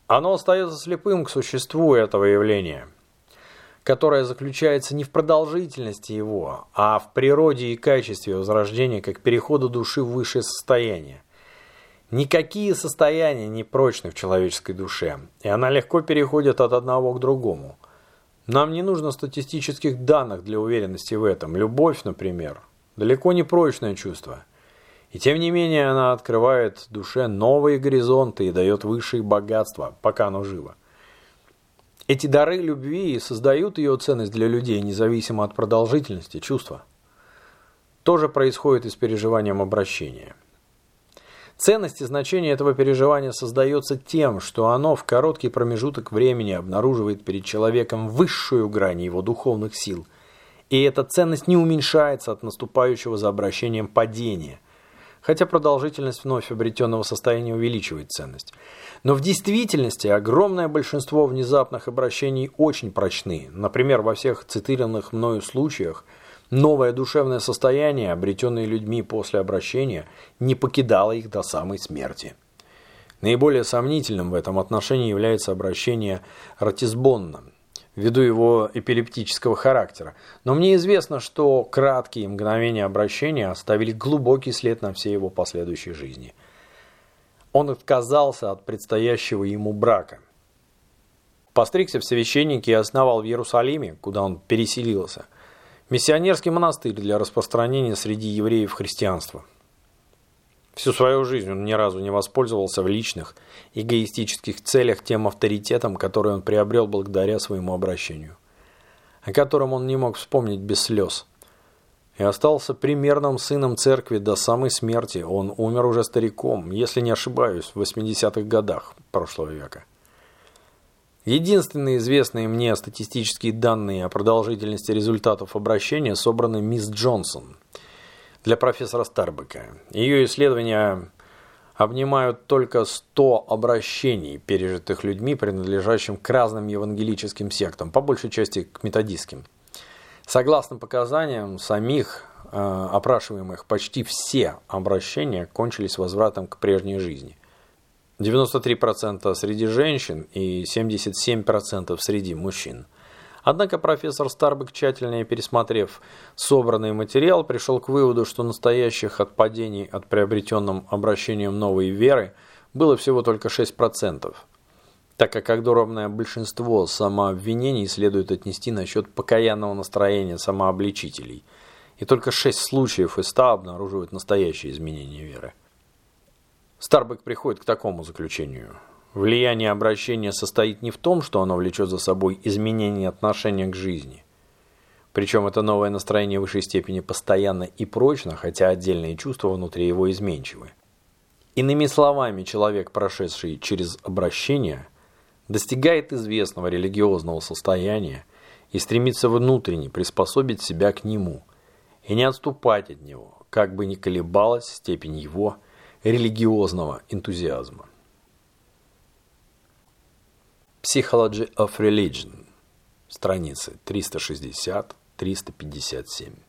Оно остается слепым к существу этого явления – которая заключается не в продолжительности его, а в природе и качестве возрождения как перехода души в высшее состояние. Никакие состояния не прочны в человеческой душе, и она легко переходит от одного к другому. Нам не нужно статистических данных для уверенности в этом. Любовь, например, далеко не прочное чувство. И тем не менее она открывает душе новые горизонты и дает высшие богатства, пока оно живо. Эти дары любви создают ее ценность для людей, независимо от продолжительности чувства. тоже происходит и с переживанием обращения. Ценность и значение этого переживания создается тем, что оно в короткий промежуток времени обнаруживает перед человеком высшую грань его духовных сил, и эта ценность не уменьшается от наступающего за обращением падения, хотя продолжительность вновь обретенного состояния увеличивает ценность. Но в действительности огромное большинство внезапных обращений очень прочны. Например, во всех цитированных мною случаях новое душевное состояние, обретенное людьми после обращения, не покидало их до самой смерти. Наиболее сомнительным в этом отношении является обращение Ратисбонна, ввиду его эпилептического характера. Но мне известно, что краткие мгновения обращения оставили глубокий след на всей его последующей жизни. Он отказался от предстоящего ему брака. Постригся в священнике и основал в Иерусалиме, куда он переселился, миссионерский монастырь для распространения среди евреев христианства. Всю свою жизнь он ни разу не воспользовался в личных, эгоистических целях тем авторитетом, который он приобрел благодаря своему обращению, о котором он не мог вспомнить без слез. И остался примерным сыном церкви до самой смерти. Он умер уже стариком, если не ошибаюсь, в 80-х годах прошлого века. Единственные известные мне статистические данные о продолжительности результатов обращения собраны мисс Джонсон – для профессора Старбека. Ее исследования обнимают только 100 обращений, пережитых людьми, принадлежащим к разным евангелическим сектам, по большей части к методистским. Согласно показаниям самих э, опрашиваемых, почти все обращения кончились возвратом к прежней жизни. 93% среди женщин и 77% среди мужчин – Однако профессор Старбек, тщательнее пересмотрев собранный материал, пришел к выводу, что настоящих отпадений от приобретенным обращением новой веры было всего только 6%, так как огромное большинство самообвинений следует отнести насчет покаянного настроения самообличителей, и только 6 случаев из 100 обнаруживают настоящие изменения веры. Старбек приходит к такому заключению – Влияние обращения состоит не в том, что оно влечет за собой изменение отношения к жизни. Причем это новое настроение в высшей степени постоянно и прочно, хотя отдельные чувства внутри его изменчивы. Иными словами, человек, прошедший через обращение, достигает известного религиозного состояния и стремится внутренне приспособить себя к нему и не отступать от него, как бы ни колебалась степень его религиозного энтузиазма. Psychology of Religion, страницы 360-357.